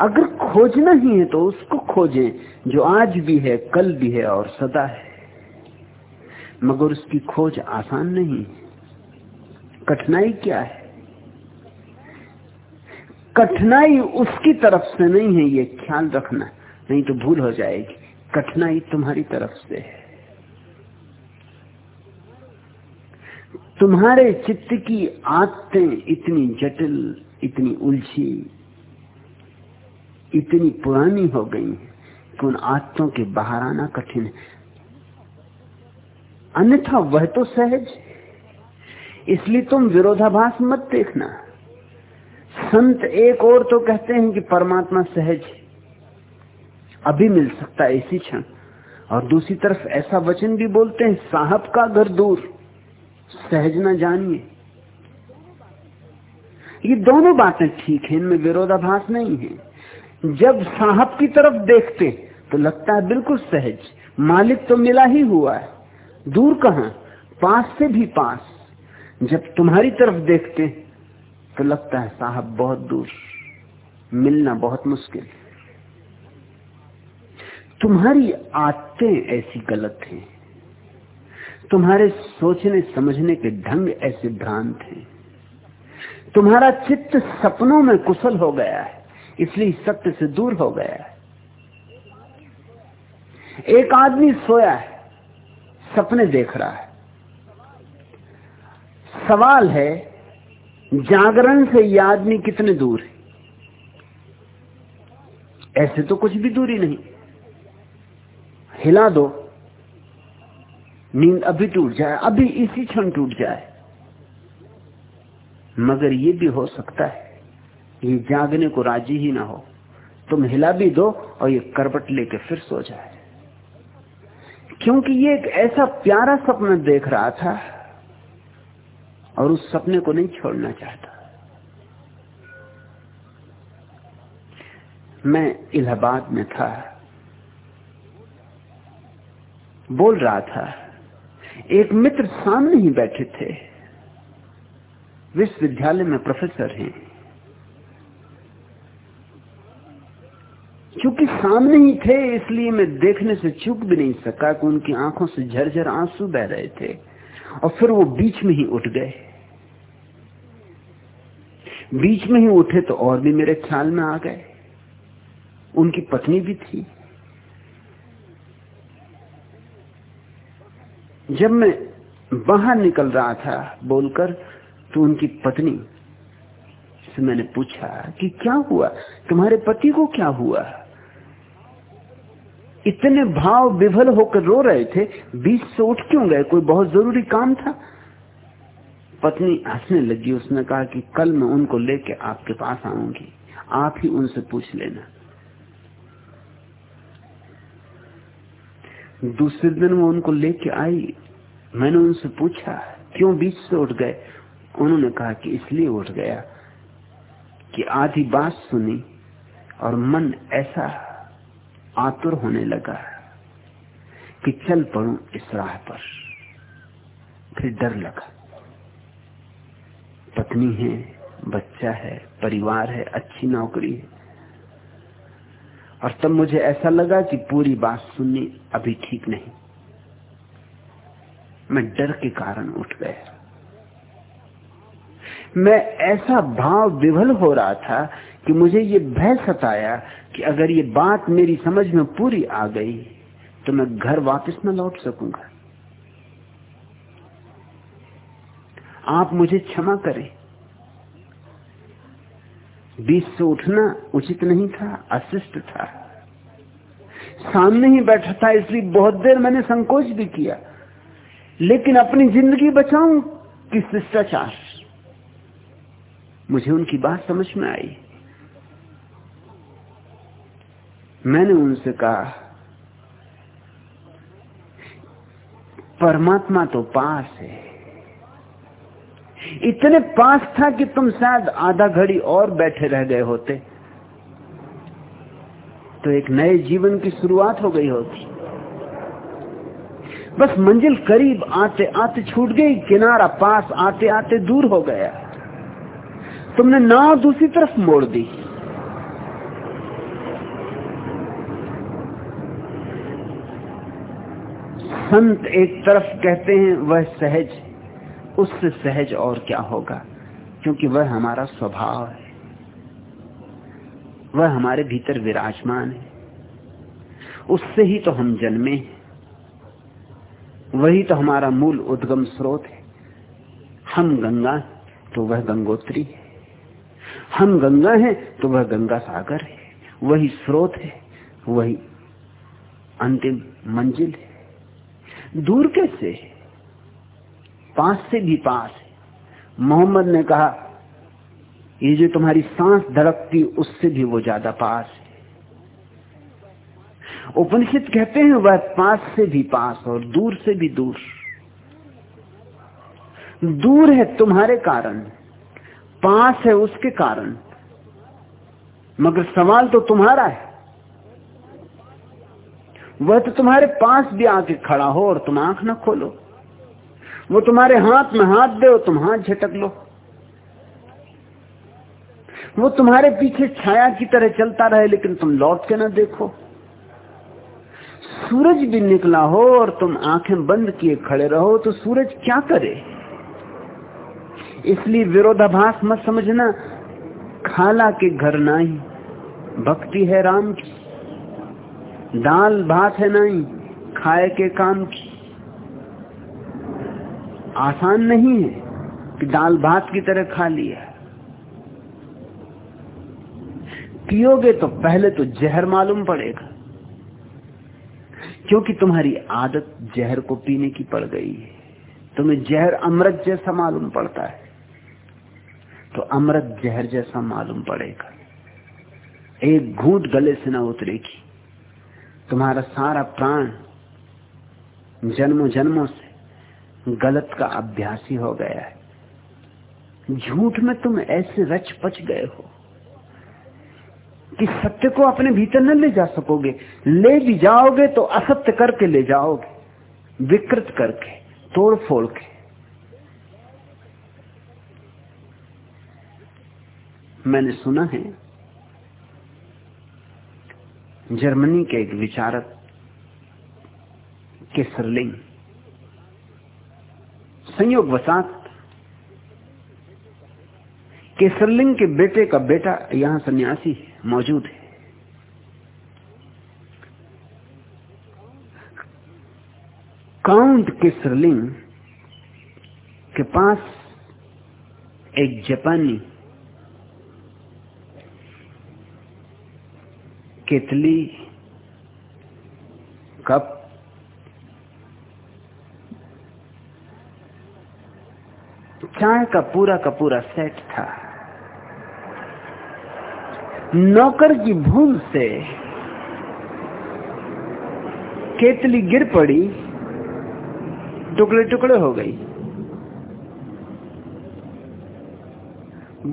अगर खोजना ही है तो उसको खोजें, जो आज भी है, कल भी है और सदा है। मगर उसकी खोज आसान नहीं। कठिनाई क्या है? कठिनाई उसकी तरफ़ से नहीं है, ये ख्याल रखना, नहीं तो भूल हो जाएगी। कठिनाई तुम्हारी तरफ़ से है। तुम्हारे चित्त की आदतें इतनी जटिल, इतनी उलझी इतनी पुरानी हो गई है कि उन आदतों के बाहर आना कठिन है। अन्यथा वह तो सहज इसलिए तुम विरोधाभास मत देखना। संत एक और तो कहते हैं कि परमात्मा सहज अभी मिल सकता है इसी क्षण। और दूसरी तरफ़ ऐसा वचन भी बोलते हैं, साहब का घर दूर, सहज ना जानिए। ये दोनों बातें ठीक है, इनमें विरोधाभास नहीं है। जब साहब की तरफ़ देखते तो लगता है बिल्कुल सहज, मालिक तो मिला ही हुआ है। दूर कहा? पास से भी पास। जब तुम्हारी तरफ़ देखते तो लगता है साहब बहुत दूर। मिलना बहुत मुश्किल। तुम्हारी आदतें ऐसी गलत हैं। तुम्हारे सोचने, समझने के ढंग ऐसे भ्रांत हैं। तुम्हारा चित्त सपनों में कुशल हो गया है। इसलिए सत्य से दूर हो गया है। एक आदमी सोया है, सपने देख रहा है। सवाल है, जागरण से यह आदमी कितने दूर है? ऐसे तो कुछ भी दूरी नहीं। हिला दो। नींद अभी टूट जाए, अभी इसी क्षण टूट जाए। मगर यह भी हो सकता है जागने को राज़ी ही ना हो। तुम हिला भी दो और ये करबट लेके फिर सो जाए। क्योंकि ये एक ऐसा प्यारा सपना देख रहा था और उस सपने को नहीं छोड़ना चाहता। मैं इलाहाबाद में था। बोल रहा था, एक मित्र सामने ही बैठे थे। विश्वविद्यालय में प्रोफेसर हैं क्योंकि सामने ही थे, इसलिए मैं देखने से चूक भी नहीं सका कि उनकी आँखों से झरझर आँसू बह रहे थे। और फिर वो बीच में ही उठ गए। बीच में ही उठे तो और भी मेरे ख्याल में आ गए। उनकी पत्नी भी थी। जब मैं बाहर निकल रहा था बोलकर तो उनकी पत्नी से मैंने पूछा कि क्या हुआ? तुम्हारे पति को क्या हुआ? इतने भाव विभल होकर रो रहे थे, बीच से उठ क्यों गए? कोई बहुत ज़रूरी काम था? पत्नी हंसने लगी, उसने कहा कि कल मैं उनको लेके आपके पास आऊँगी। आप ही उनसे पूछ लेना। दूसरे दिन वो उनको लेके आई। मैंने उनसे पूछा, क्यों बीच से उठ गए? उन्होंने कहा कि इसलिए उठ गया कि आधी बात सुनी और मन ऐसा आतुर होने लगा कि चल पड़ू इस राह पर। फिर डर लगा। पत्नी है, बच्चा है, परिवार है, अच्छी नौकरी है। और तब मुझे ऐसा लगा कि पूरी बात सुननी अभी ठीक नहीं। मैं डर के कारण उठ गया। मैं ऐसा भाव विभल हो रहा था कि मुझे ये भय सताया कि अगर ये बात मेरी समझ में पूरी आ गई तो मैं घर वापस न लौट सकूँगा। आप मुझे क्षमा करें। बीच से उठना उचित नहीं था, अशिष्ट था। सामने ही बैठा था, इसलिए बहुत देर मैंने संकोच भी किया। लेकिन अपनी ज़िंदगी बचाऊं कि शिष्टाचार? मुझे उनकी बात समझ में आई। मैंने उनसे कहा, परमात्मा तो पास है। इतने पास था कि तुम शायद आधा घड़ी और बैठे रह गए होते। तो एक नए जीवन की शुरुआत हो गई होती। बस मंजिल करीब आते आते छूट गई, किनारा पास आते आते दूर हो गया। तुमने नाव दूसरी तरफ़ मोड़ दी। संत एक तरफ़ कहते हैं, वह सहज उससे सहज और क्या होगा? क्योंकि वह हमारा स्वभाव है। वह हमारे भीतर विराजमान है। उससे ही तो हम जन्मे हैं। वही तो हमारा मूल उद्गम स्रोत है। हम गंगा तो वह गंगोत्री है। हम गंगा हैं तो वह गंगा सागर है। वही स्रोत है, वही अंतिम मंजिल है। दूर कैसे है? पास से भी पास है। मोहम्मद ने कहा, ये जो तुम्हारी सांस धड़कती, उससे भी वो ज़्यादा पास है। उपनिषद कहते हैं, वह पास से भी पास और दूर से भी दूर। दूर है तुम्हारे कारण, पास है उसके कारण। मगर सवाल तो तुम्हारा है। वह तो तुम्हारे पास भी आके खड़ा हो और तुम आँख ना खोलो। वो तुम्हारे हाथ में हाथ दे और तुम हाथ झटक लो। वो तुम्हारे पीछे छाया की तरह चलता रहे लेकिन तुम लौट के ना देखो। सूरज भी निकला हो और तुम आँखें बंद किए खड़े रहो तो सूरज क्या करे? इसलिए विरोधाभास मत समझना, खाला के घर नहीं भक्ति है राम की। दाल भात है नहीं, खाए के काम की। आसान नहीं है कि दाल भात की तरह खा लिया। पियोगे तो पहले तो जहर मालूम पड़ेगा, क्योंकि तुम्हारी आदत जहर को पीने की पड़ गई है। तुम्हें जहर अमृत जैसा मालूम पड़ता है तो अमृत जहर जैसा मालूम पड़ेगा। एक घूट गले से ना उतरेगी। तुम्हारा सारा प्राण जन्मों जन्मों से गलत का अभ्यासी हो गया है। झूठ में तुम ऐसे रच पच गए हो कि सत्य को अपने भीतर न ले जा सकोगे। ले भी जाओगे तो असत्य करके ले जाओगे, विकृत करके, तोड़ फोड़ के। मैंने सुना है जर्मनी के एक विचारक के सरलिंग संयोग वसात। केसरलिंग के बेटे का बेटा यहाँ सन्यासी मौजूद है। काउंट केसरलिंग के पास एक जापानी केतली कप चाय का पूरा का पूरा सेट था। नौकर की भूल से केतली गिर पड़ी टुकड़े टुकड़े हो गई।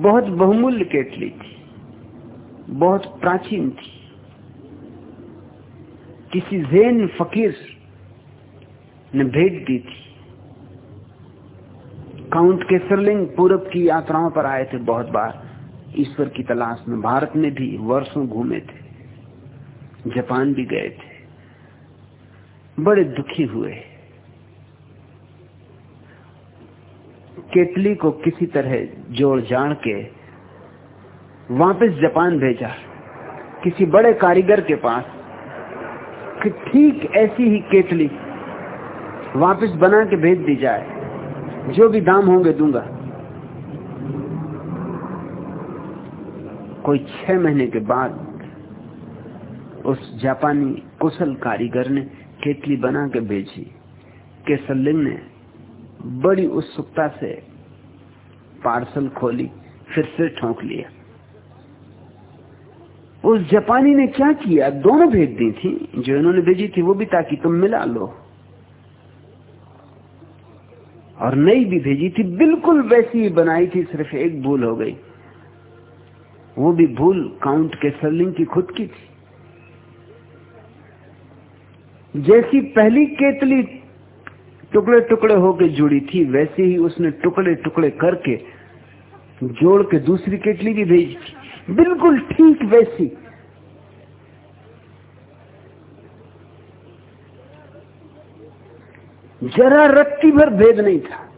बहुत बहुमूल्य केतली थी, बहुत प्राचीन थी। किसी जैन फकीर ने भेंट दी थी। काउंट के सरलिंग पूरब की यात्राओं पर आए थे बहुत बार। ईश्वर की तलाश में भारत में भी वर्षों घूमे थे। जापान भी गए थे। बड़े दुखी हुए। केतली को किसी तरह जोड़ जान के वापस जापान भेजा। किसी बड़े कारीगर के पास कि ठीक ऐसी ही केतली वापस बना के भेज दी जाए। जो भी दाम होंगे दूँगा। कोई छह महीने के बाद उस जापानी कुशल कारीगर ने केतली बना के भेजी। केसलिंग ने बड़ी उत्सुकता से पार्सल खोली, फिर से ठोंक लिया। उस जापानी ने क्या किया? दोनों भेज दी थी। जो इन्होंने भेजी थी, वो भी ताकि तुम मिला लो। और नई भी भेजी थी। बिल्कुल वैसी ही बनाई थी, सिर्फ़ एक भूल हो गई। वो भी भूल काउंट के सरलिंग की खुद की थी। जैसी पहली केतली टुकड़े टुकड़े होके जुड़ी थी, वैसे ही उसने टुकड़े टुकड़े करके जोड़ के दूसरी केतली भी भेजी थी। बिल्कुल ठीक वैसी। जरा रत्ती भर भेद नहीं था।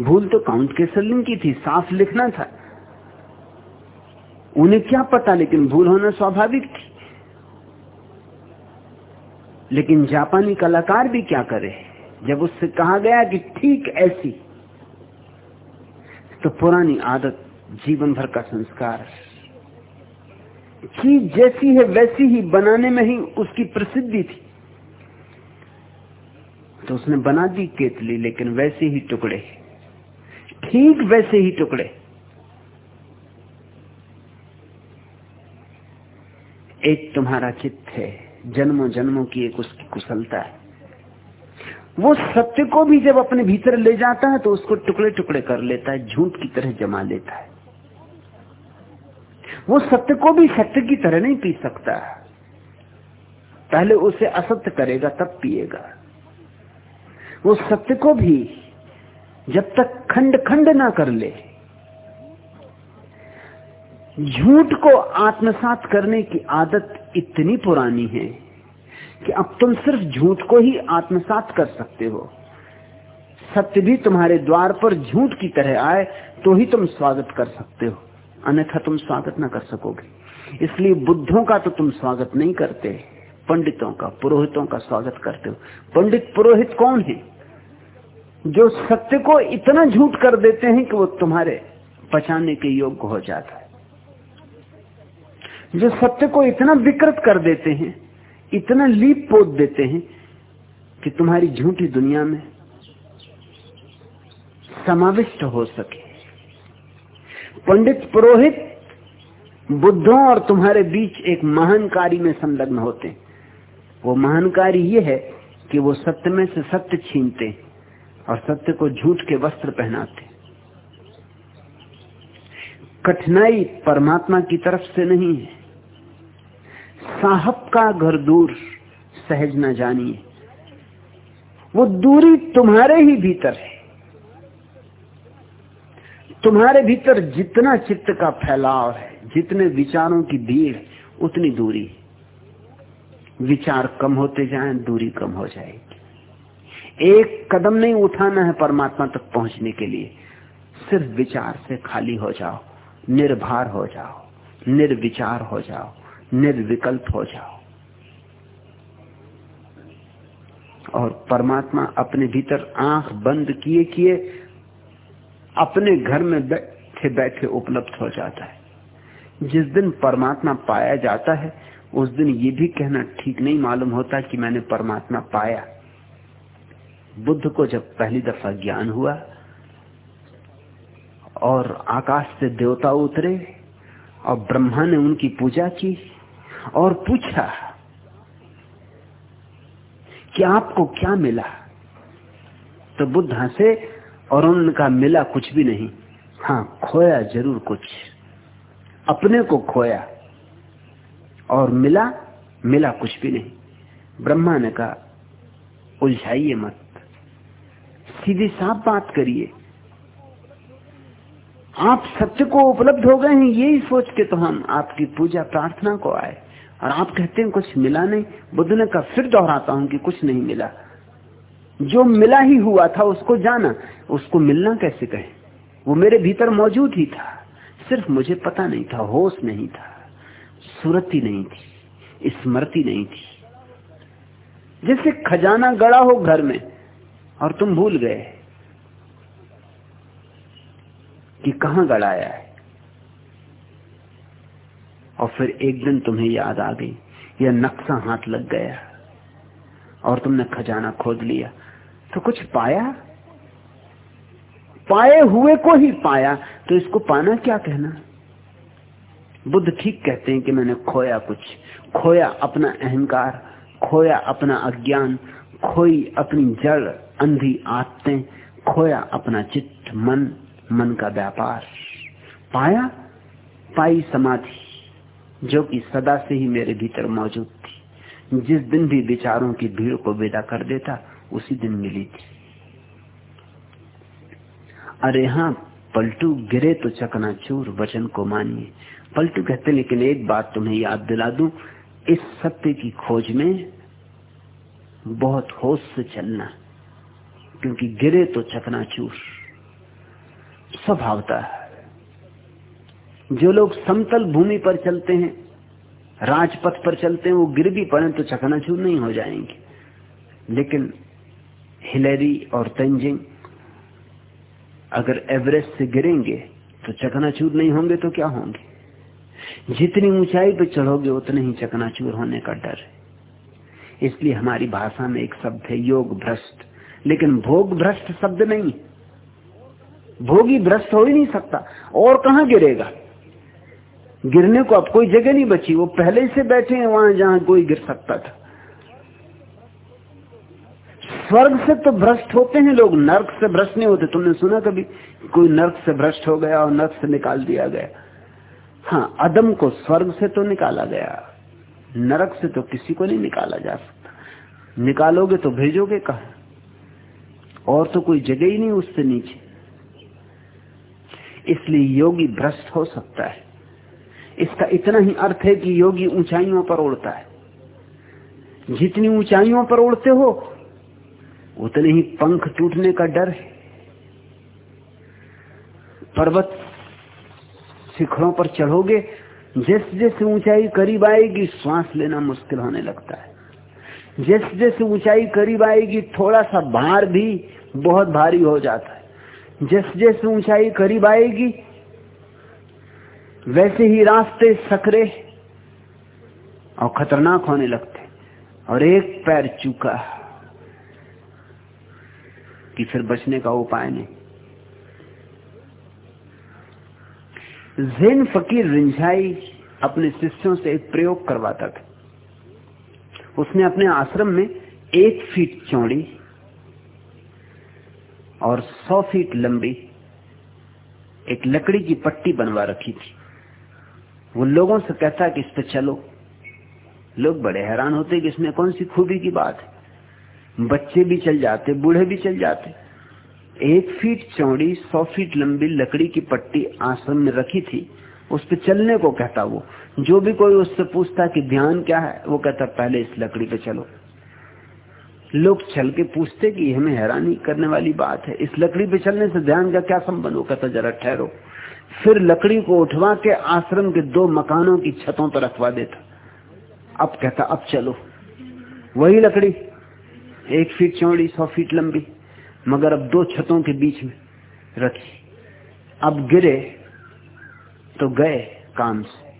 भूल तो काउंट के सलिम की थी, साफ़ लिखना था। उन्हें क्या पता, लेकिन भूल होना स्वाभाविक थी। लेकिन जापानी कलाकार भी क्या करे, जब उससे कहा गया कि ठीक ऐसी तो पुरानी आदत जीवन भर का संस्कार चीज़ जैसी है वैसी ही बनाने में ही उसकी प्रसिद्धि थी। तो उसने बना दी केतली, लेकिन वैसे ही टुकड़े। ठीक वैसे ही टुकड़े। एक तुम्हारा चित्त है, जन्मों जन्मों की एक उसकी कुशलता है। वो सत्य को भी जब अपने भीतर ले जाता है तो उसको टुकड़े टुकड़े कर लेता है, झूठ की तरह जमा लेता है। वो सत्य को भी सत्य की तरह नहीं पी सकता। पहले उसे असत्य करेगा, तब पिएगा। वो सत्य को भी जब तक खंड खंड ना कर ले, झूठ को आत्मसात करने की आदत इतनी पुरानी है कि अब तुम सिर्फ़ झूठ को ही आत्मसात कर सकते हो। सत्य भी तुम्हारे द्वार पर झूठ की तरह आए तो ही तुम स्वागत कर सकते हो। अन्यथा तुम स्वागत ना कर सकोगे। इसलिए बुद्धों का तो तुम स्वागत नहीं करते, पंडितों का, पुरोहितों का स्वागत करते हो। पंडित पुरोहित कौन है? जो सत्य को इतना झूठ कर देते हैं कि वो तुम्हारे पचाने के योग्य हो जाता है। जो सत्य को इतना विकृत कर देते हैं इतना लीप पोत देते हैं कि तुम्हारी झूठी दुनिया में समाविष्ट हो सके। पंडित पुरोहित बुद्धों और तुम्हारे बीच एक महान कार्य में संलग्न होते हैं। वो महान कार्य ये है कि वो सत्य में से सत्य छीनते और सत्य को झूठ के वस्त्र पहनाते। कठिनाई परमात्मा की तरफ़ से नहीं है। साहब का घर दूर, सहज न जानिए। वो दूरी तुम्हारे ही भीतर है। तुम्हारे भीतर जितना चित्त का फैलाव है, जितने विचारों की भीड़, उतनी दूरी। विचार कम होते जाएँ, दूरी कम हो जाएगी। एक कदम नहीं उठाना है परमात्मा तक पहुँचने के लिए। सिर्फ़ विचार से खाली हो जाओ, निर्भर हो जाओ, निर्विचार हो जाओ। निर्विकल्प हो जाओ। और परमात्मा अपने भीतर आँख बंद किए किए अपने घर में बैठे बैठे उपलब्ध हो जाता है। जिस दिन परमात्मा पाया जाता है, उस दिन ये भी कहना ठीक नहीं मालूम होता कि मैंने परमात्मा पाया। बुद्ध को जब पहली दफ़ा ज्ञान हुआ और आकाश से देवता उतरे और ब्रह्मा ने उनकी पूजा की और पूछा, कि आपको क्या मिला? तो बुद्ध हंसे और उन्होंने कहा मिला कुछ भी नहीं। हाँ खोया ज़रूर कुछ। अपने को खोया और मिला मिला कुछ भी नहीं। ब्रह्मा ने कहा, उलझाइए मत। सीधी साफ़ बात करिए। आप सत्य को उपलब्ध हो गए हैं, यही सोच के तो हम आपकी पूजा प्रार्थना को आए। और आप कहते हैं कुछ मिला नहीं। बुद्ध ने कहा, फिर दोहराता हूँ कि कुछ नहीं मिला। जो मिला ही हुआ था, उसको जाना। उसको मिलना कैसे कहे? वो मेरे भीतर मौजूद ही था। सिर्फ़ मुझे पता नहीं था, होश नहीं था, सुरति नहीं थी, स्मृति नहीं थी। जैसे खजाना गड़ा हो घर में, और तुम भूल गए कि कहाँ गड़ाया है। और फिर एक दिन तुम्हें याद आ गई, यह नक्शा हाथ लग गया और तुमने खजाना खोद लिया। तो कुछ पाया? पाए हुए को ही पाया। तो इसको पाना क्या कहना? बुद्ध ठीक कहते हैं कि मैंने खोया कुछ, खोया अपना अहंकार, खोया अपना अज्ञान, खोई अपनी जड़, अंधी आते खोया अपना चित्त, मन मन का व्यापार। पाया? पाई समाधि। जो कि सदा से ही मेरे भीतर मौजूद थी। जिस दिन भी विचारों की भीड़ को विदा कर देता, उसी दिन मिली थी। अरे हाँ पलटू, गिरे तो चकना चूर, वचन को मानिए। पलटू कहते लेकिन एक बात तुम्हें याद दिला दू, इस सत्य की खोज में बहुत होश से चलना, क्योंकि गिरे तो चकना चूर स्वभावता है जो लोग समतल भूमि पर चलते हैं, राजपथ पर चलते हैं, वो गिर भी पड़े तो चकनाचूर नहीं हो जाएँगे। लेकिन हिलेरी और तेंजिंग अगर एवरेस्ट से गिरेंगे तो चकनाचूर नहीं होंगे तो क्या होंगे? जितनी ऊंचाई पर चढ़ोगे, उतने ही चकनाचूर होने का डर है। इसलिए हमारी भाषा में एक शब्द है योग भ्रष्ट लेकिन भोग भ्रष्ट शब्द नहीं। भोगी भ्रष्ट हो ही नहीं सकता। और कहा गिरेगा? गिरने को अब कोई जगह नहीं बची, वो पहले से बैठे हैं वहाँ जहाँ कोई गिर सकता था। स्वर्ग से तो भ्रष्ट होते हैं लोग, नर्क से भ्रष्ट नहीं होते। तुमने सुना कभी? कोई नर्क से भ्रष्ट हो गया और नर्क से निकाल दिया गया। हाँ अदम को स्वर्ग से तो निकाला गया, नरक से तो किसी को नहीं निकाला जा सकता। निकालोगे तो भेजोगे कहा? और तो कोई जगह ही नहीं उससे नीचे। इसलिए योगी भ्रष्ट हो सकता है। इसका इतना ही अर्थ है कि योगी ऊंचाइयों पर उड़ता है। जितनी ऊंचाइयों पर उड़ते हो, उतने ही पंख टूटने का डर है। पर्वत शिखरों पर चढ़ोगे जैसे जैसे ऊंचाई करीब आएगी, श्वास लेना मुश्किल होने लगता है। जैसे जैसे ऊंचाई करीब आएगी थोड़ा सा भार भी बहुत भारी हो जाता है। जैसे जैसे ऊंचाई करीब आएगी वैसे ही रास्ते सकरे और खतरनाक होने लगते और एक पैर चूका कि फिर बचने का उपाय नहीं। जैन फकीर रिंझाई अपने शिष्यों से एक प्रयोग करवाता था, उसने अपने आश्रम में एक फीट चौड़ी और सौ फीट लंबी एक लकड़ी की पट्टी बनवा रखी थी। वो लोगों से कहता कि इस पे चलो। लोग बड़े हैरान होते कि इसमें कौन सी खूबी की बात है? बच्चे भी चल जाते, बूढ़े भी चल जाते। एक फीट चौड़ी, सौ फीट लंबी लकड़ी की पट्टी आश्रम में रखी थी। उस पर चलने को कहता वो। जो भी कोई उससे पूछता कि ध्यान क्या है, वो कहता, पहले इस लकड़ी पे चलो। लोग चल के पूछते कि, हमें हैरानी करने वाली बात है। इस लकड़ी पे चलने से ध्यान का क्या संबंध? हो कहता, जरा ठहरो। फिर लकड़ी को उठवा के आश्रम के दो मकानों की छतों पर रखवा देता। अब कहता, अब चलो। वही लकड़ी, एक फीट चौड़ी, सौ फीट लंबी, मगर अब दो छतों के बीच में रखी। अब गिरे तो गए काम से।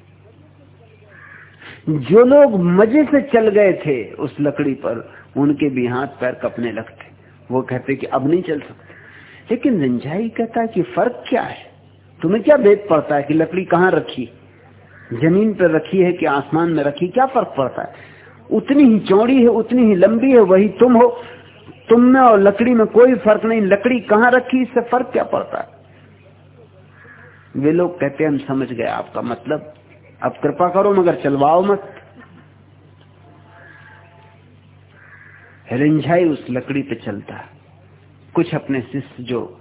जो लोग मज़े से चल गए थे उस लकड़ी पर, उनके भी हाथ पैर कपने लगते। वो कहते कि अब नहीं चल सकते। लेकिन रंझाई कहता कि फ़र्क क्या है? तुम्हें क्या भेद पड़ता है कि लकड़ी कहाँ रखी? ज़मीन पर रखी है कि आसमान में रखी? क्या फ़र्क पड़ता है? उतनी ही चौड़ी है, उतनी ही लंबी है, वही तुम हो। तुम में और लकड़ी में कोई फ़र्क नहीं। लकड़ी कहाँ रखी, इससे फ़र्क क्या पड़ता है? वे लोग कहते हैं, हम समझ गए आपका मतलब। अब कृपा करो, मगर चलवाओ मत। रिंझाई उस लकड़ी पे चलता। कुछ अपने शिष्य जो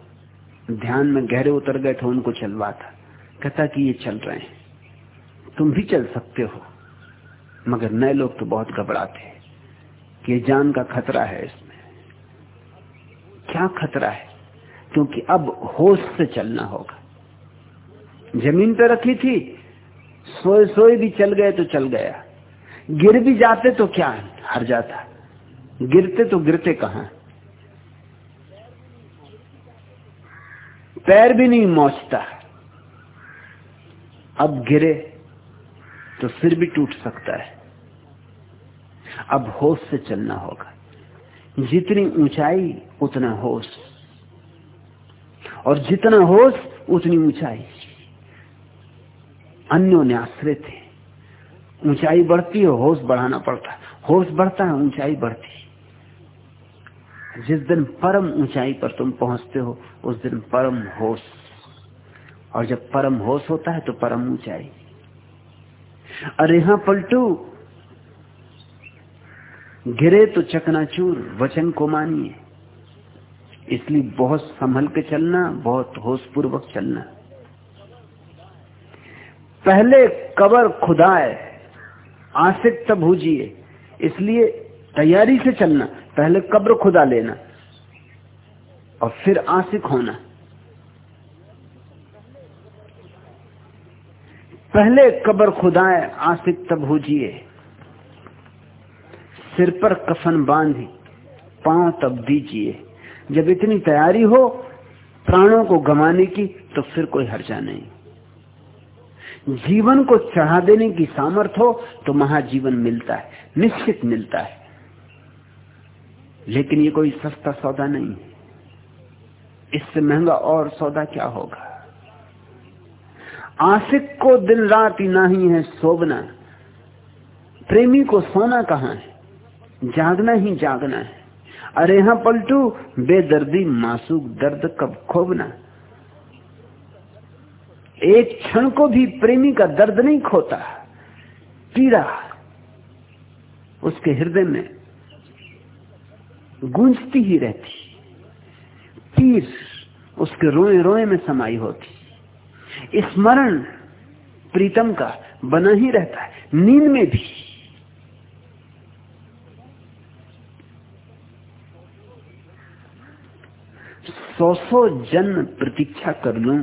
ध्यान में गहरे उतर गए थे, उनको चलवा था। कहता कि ये चल रहे हैं। तुम भी चल सकते हो, मगर नए लोग तो बहुत घबराते कि जान का खतरा है इसमें। क्या खतरा है? क्योंकि अब होश से चलना होगा। ज़मीन पर रखी थी, सोए सोए भी चल गए तो चल गया। गिर भी जाते तो क्या? हर जाता। गिरते तो गिरते कहा? पैर भी नहीं मोचता अब गिरे तो सिर भी टूट सकता है। अब होश से चलना होगा। जितनी ऊंचाई, उतना होश। और जितना होश, उतनी ऊंचाई। अन्यों ने आश्रित है ऊंचाई बढ़ती है, होश बढ़ाना पड़ता। है होश बढ़ता है, ऊंचाई बढ़ती जिस दिन परम ऊंचाई पर तुम पहुँचते हो, उस दिन परम होश। और जब परम होश होता है तो परम ऊंचाई। अरे हाँ पलटू। गिरे तो चकनाचूर, वचन को मानिए। इसलिए बहुत संभल के चलना, बहुत होश पूर्वक चलना। पहले कबर खुदाए आशिक तब भूजिए। इसलिए तैयारी से चलना, पहले कब्र खुदा लेना, और फिर आसिक होना। पहले कब्र खुदाए, आसिक तब भूजिए सिर पर कफन बांधी, पाँव तब दीजिए जब इतनी तैयारी हो, प्राणों को गमाने की तो फिर कोई हर्जा नहीं। जीवन को चढ़ा देने की सामर्थ हो तो महाजीवन मिलता है, निश्चित मिलता है। लेकिन ये कोई सस्ता सौदा नहीं। है इससे महँगा और सौदा क्या होगा? आशिक को दिन रात ही नहीं है सोबना प्रेमी को सोना कहाँ है? जागना ही जागना है। अरे यहाँ पलटू, बेदर्दी, मासूक दर्द कब खोबना एक क्षण को भी प्रेमी का दर्द नहीं खोता। पीड़ा उसके हृदय में गूंजती ही रहती। पीर उसके रोए रोए में समाई होती। स्मरण प्रीतम का बना ही रहता है, नींद में भी। सौ सौ जन्म प्रतीक्षा कर लू,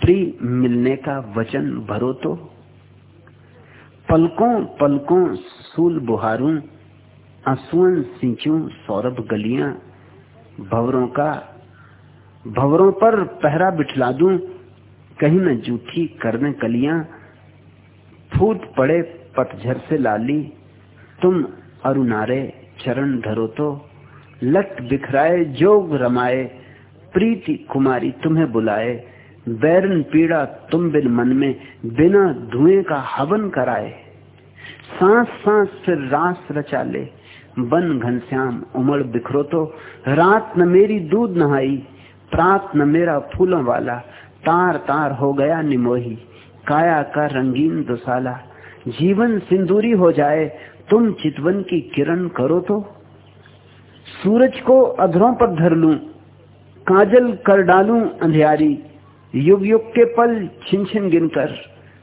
प्री मिलने का वचन भरो तो। पलकों पलकों सूल बुहारू आंसुअन सिंचू, सौरभ गलियाँ, भवरों का, भवरों पर पहरा बिठला दूँ, कहीं न जूठी करने कलियाँ, फूट पड़े पतझर से लाली, तुम अरुणारे चरण धरो तो लट बिखराए, जोग रमाए, प्रीति कुमारी तुम्हें बुलाए, बैरन पीड़ा तुम बिन मन में, बिना धुएँ का हवन कराए सांस सांस फिर रास रचा ले बन घनश्याम, उमड़ बिखरो तो। रात न मेरी दूध नहाई, प्रात न मेरा फूलों वाला। तार तार हो गया निमोही, काया का रंगीन दुसाला। जीवन सिंदूरी हो जाए, तुम चितवन की किरण करो तो। सूरज को अधरों पर धर लू, काजल कर डालू अंधियारी। युग युग के पल छिन छिन गिनकर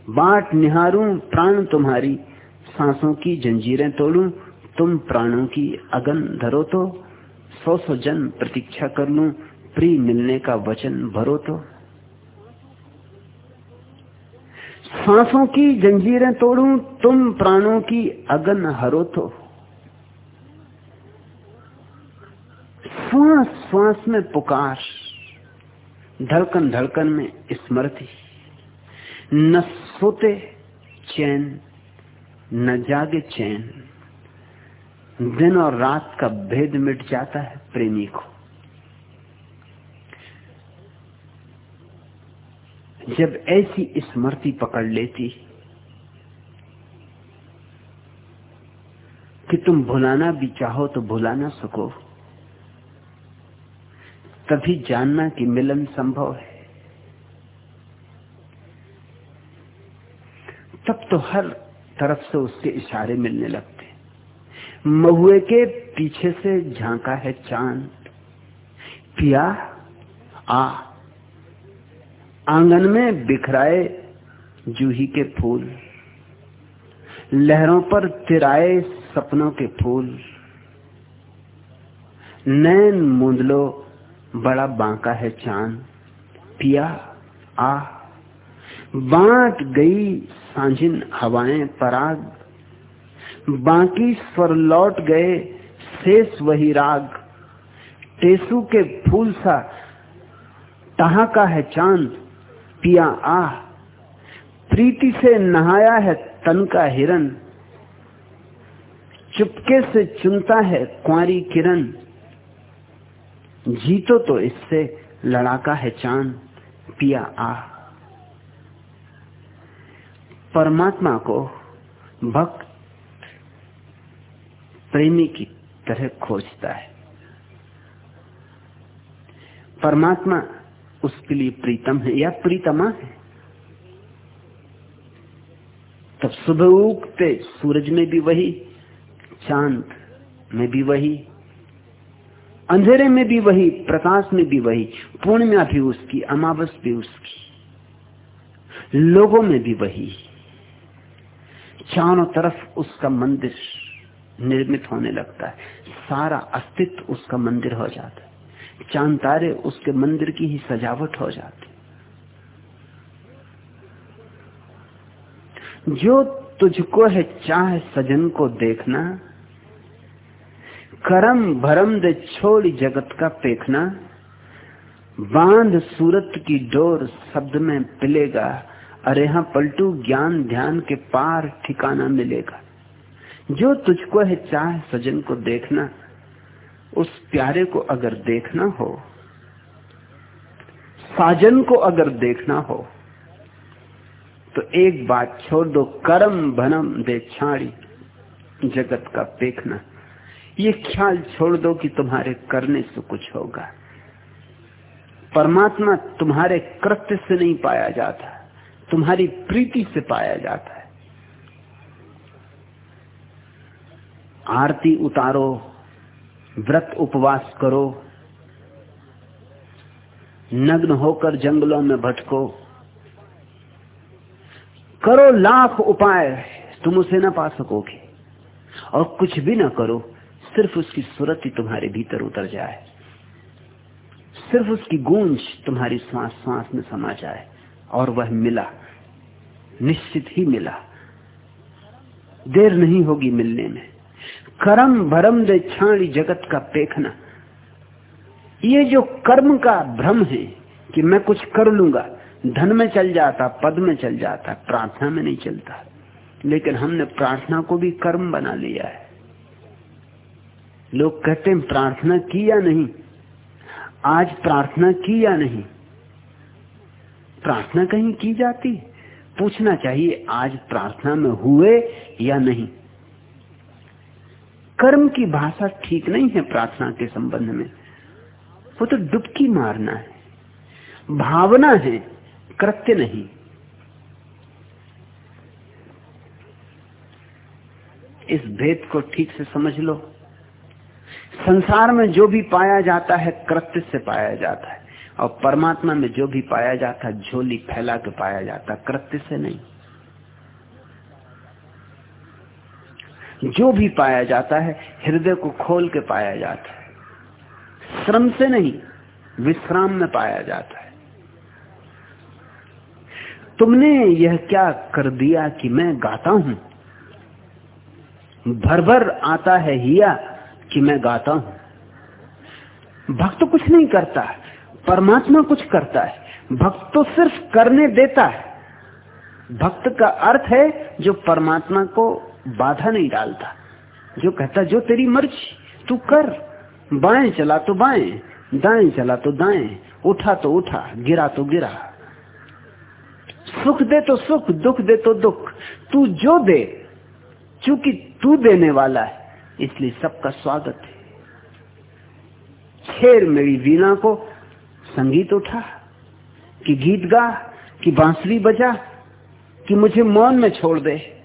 बाट निहारूं प्राण तुम्हारी। सांसों की जंजीरें तोड़ू तुम प्राणों की अगन धरो तो सौ सौ जन प्रतीक्षा कर लू, प्री मिलने का वचन भरो तो। सांसों की जंजीरें तोड़ू, तुम प्राणों की अगन हरो तो। श्वास श्वास में पुकार, धड़कन धड़कन में स्मृति। न सोते चैन, न जागे चैन। दिन और रात का भेद मिट जाता है प्रेमी को जब ऐसी स्मृति पकड़ लेती कि तुम भुलाना भी चाहो तो भुला ना सको, तभी जानना कि मिलन संभव है। तब तो हर तरफ़ से उसके इशारे मिलने लगते। महुए के पीछे से झांका है चाँद। पिया, आ। आँगन में बिखराए जूही के फूल। लहरों पर तिराए सपनों के फूल। नैन मुंदलो, बड़ा बांका है चाँद। पिया, आ। बांट गई सांझिन हवाएँ पराग। बाकी स्वर लौट गए, शेष वही राग। टेसु के फूल सा, तहा का है चाँद, पिया आ। प्रीति से नहाया है तन का हिरन, चुपके से चुनता है कुआरी किरण। जीतो तो इससे लड़ाका है चाँद, पिया आ। परमात्मा को भक्त प्रेमी की तरह खोजता है। परमात्मा उसके लिए प्रीतम है, या प्रीतमा है। तब सुबह उगते सूरज में भी वही, चाँद में भी वही, अंधेरे में भी वही, प्रकाश में भी वही, पूर्णिमा भी उसकी, अमावस भी उसकी, लोगों में भी वही। चारों तरफ़ उसका मंदिर निर्मित होने लगता है। सारा अस्तित्व उसका मंदिर हो जाता है। चाँद तारे उसके मंदिर की ही सजावट हो जाती जो तुझको है, चाह सजन को देखना, करम भरम दे छोड़ जगत का पेखना बाँध सूरत की डोर शब्द में पिलेगा, अरे हाँ पलटू ज्ञान ध्यान के पार ठिकाना मिलेगा। जो तुझको है, चाह सजन को देखना, उस प्यारे को अगर देखना हो, साजन को अगर देखना हो तो एक बात छोड़ दो, कर्म भनम दे छाड़ी जगत का देखना। ये ख्याल छोड़ दो कि तुम्हारे करने से कुछ होगा। परमात्मा तुम्हारे कृत्य से नहीं पाया जाता, तुम्हारी प्रीति से पाया जाता है। आरती उतारो, व्रत उपवास करो, नग्न होकर जंगलों में भटको। करो लाख उपाय, तुम उसे ना पा सकोगे। और कुछ भी ना करो, सिर्फ़ उसकी सूरत ही तुम्हारे भीतर उतर जाए। सिर्फ़ उसकी गूंज तुम्हारी श्वास श्वास में समा जाए, और वह मिला, निश्चित ही मिला। देर नहीं होगी मिलने में। कर्म भरम दे छाणी जगत का पेखना। ये जो कर्म का भ्रम है कि मैं कुछ कर लूँगा, धन में चल जाता, पद में चल जाता, प्रार्थना में नहीं चलता। लेकिन हमने प्रार्थना को भी कर्म बना लिया है। लोग कहते हैं, प्रार्थना की या नहीं? आज प्रार्थना की या नहीं? प्रार्थना कहीं की जाती? पूछना चाहिए, आज प्रार्थना में हुए या नहीं? कर्म की भाषा ठीक नहीं है प्रार्थना के संबंध में, वो तो डुबकी मारना है। भावना है, कृत्य नहीं। इस भेद को ठीक से समझ लो। संसार में जो भी पाया जाता है, कृत्य से पाया जाता है। और परमात्मा में जो भी पाया जाता है, झोली फैला के पाया जाता है, कृत्य से नहीं। जो भी पाया जाता है, हृदय को खोल के पाया जाता है। श्रम से नहीं, विश्राम में पाया जाता है। तुमने यह क्या कर दिया कि मैं गाता हूँ? भर भर आता है हिया कि मैं गाता हूँ। भक्त कुछ नहीं करता परमात्मा कुछ करता है। भक्त तो सिर्फ़ करने देता है। भक्त का अर्थ है जो परमात्मा को बाधा नहीं डालता। जो कहता, जो तेरी मर्ज़ी, तू कर। बाएँ चला तो बाएँ, दाएँ चला तो दाएँ, उठा तो उठा, गिरा तो गिरा। सुख दे तो सुख, दुख दे तो दुख। तू जो दे, चूँकि तू देने वाला है, इसलिए सबका स्वागत है। छेर मेरी वीणा को, संगीत उठा, कि गीत गा, कि बांसुरी बजा, कि मुझे मौन में छोड़ दे।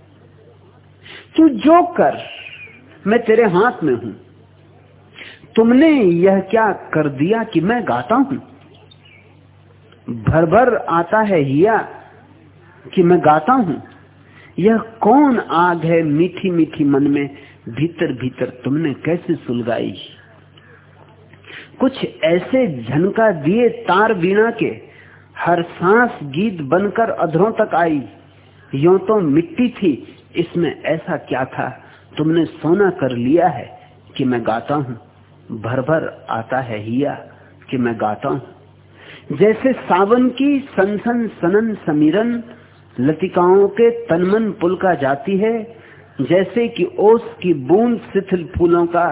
तू जो कर, मैं तेरे हाथ में हूँ। तुमने यह क्या कर दिया कि मैं गाता हूँ? भर भर आता है हिया कि मैं गाता हूँ। यह कौन आग है मीठी मीठी मन में भीतर भीतर तुमने कैसे सुलगाई? कुछ ऐसे झनका दिए तार बीणा के, हर सांस गीत बनकर अधरों तक आई। यो तो मिट्टी थी इसमें ऐसा क्या था? तुमने सोना कर लिया है कि मैं गाता हूँ। भर भर आता है हिया कि मैं गाता हूँ। जैसे सावन की सनसन सनन समीरन, लतिकाओं के तनमन पुलका जाती है, जैसे कि ओस की बूंद शिथिल फूलों का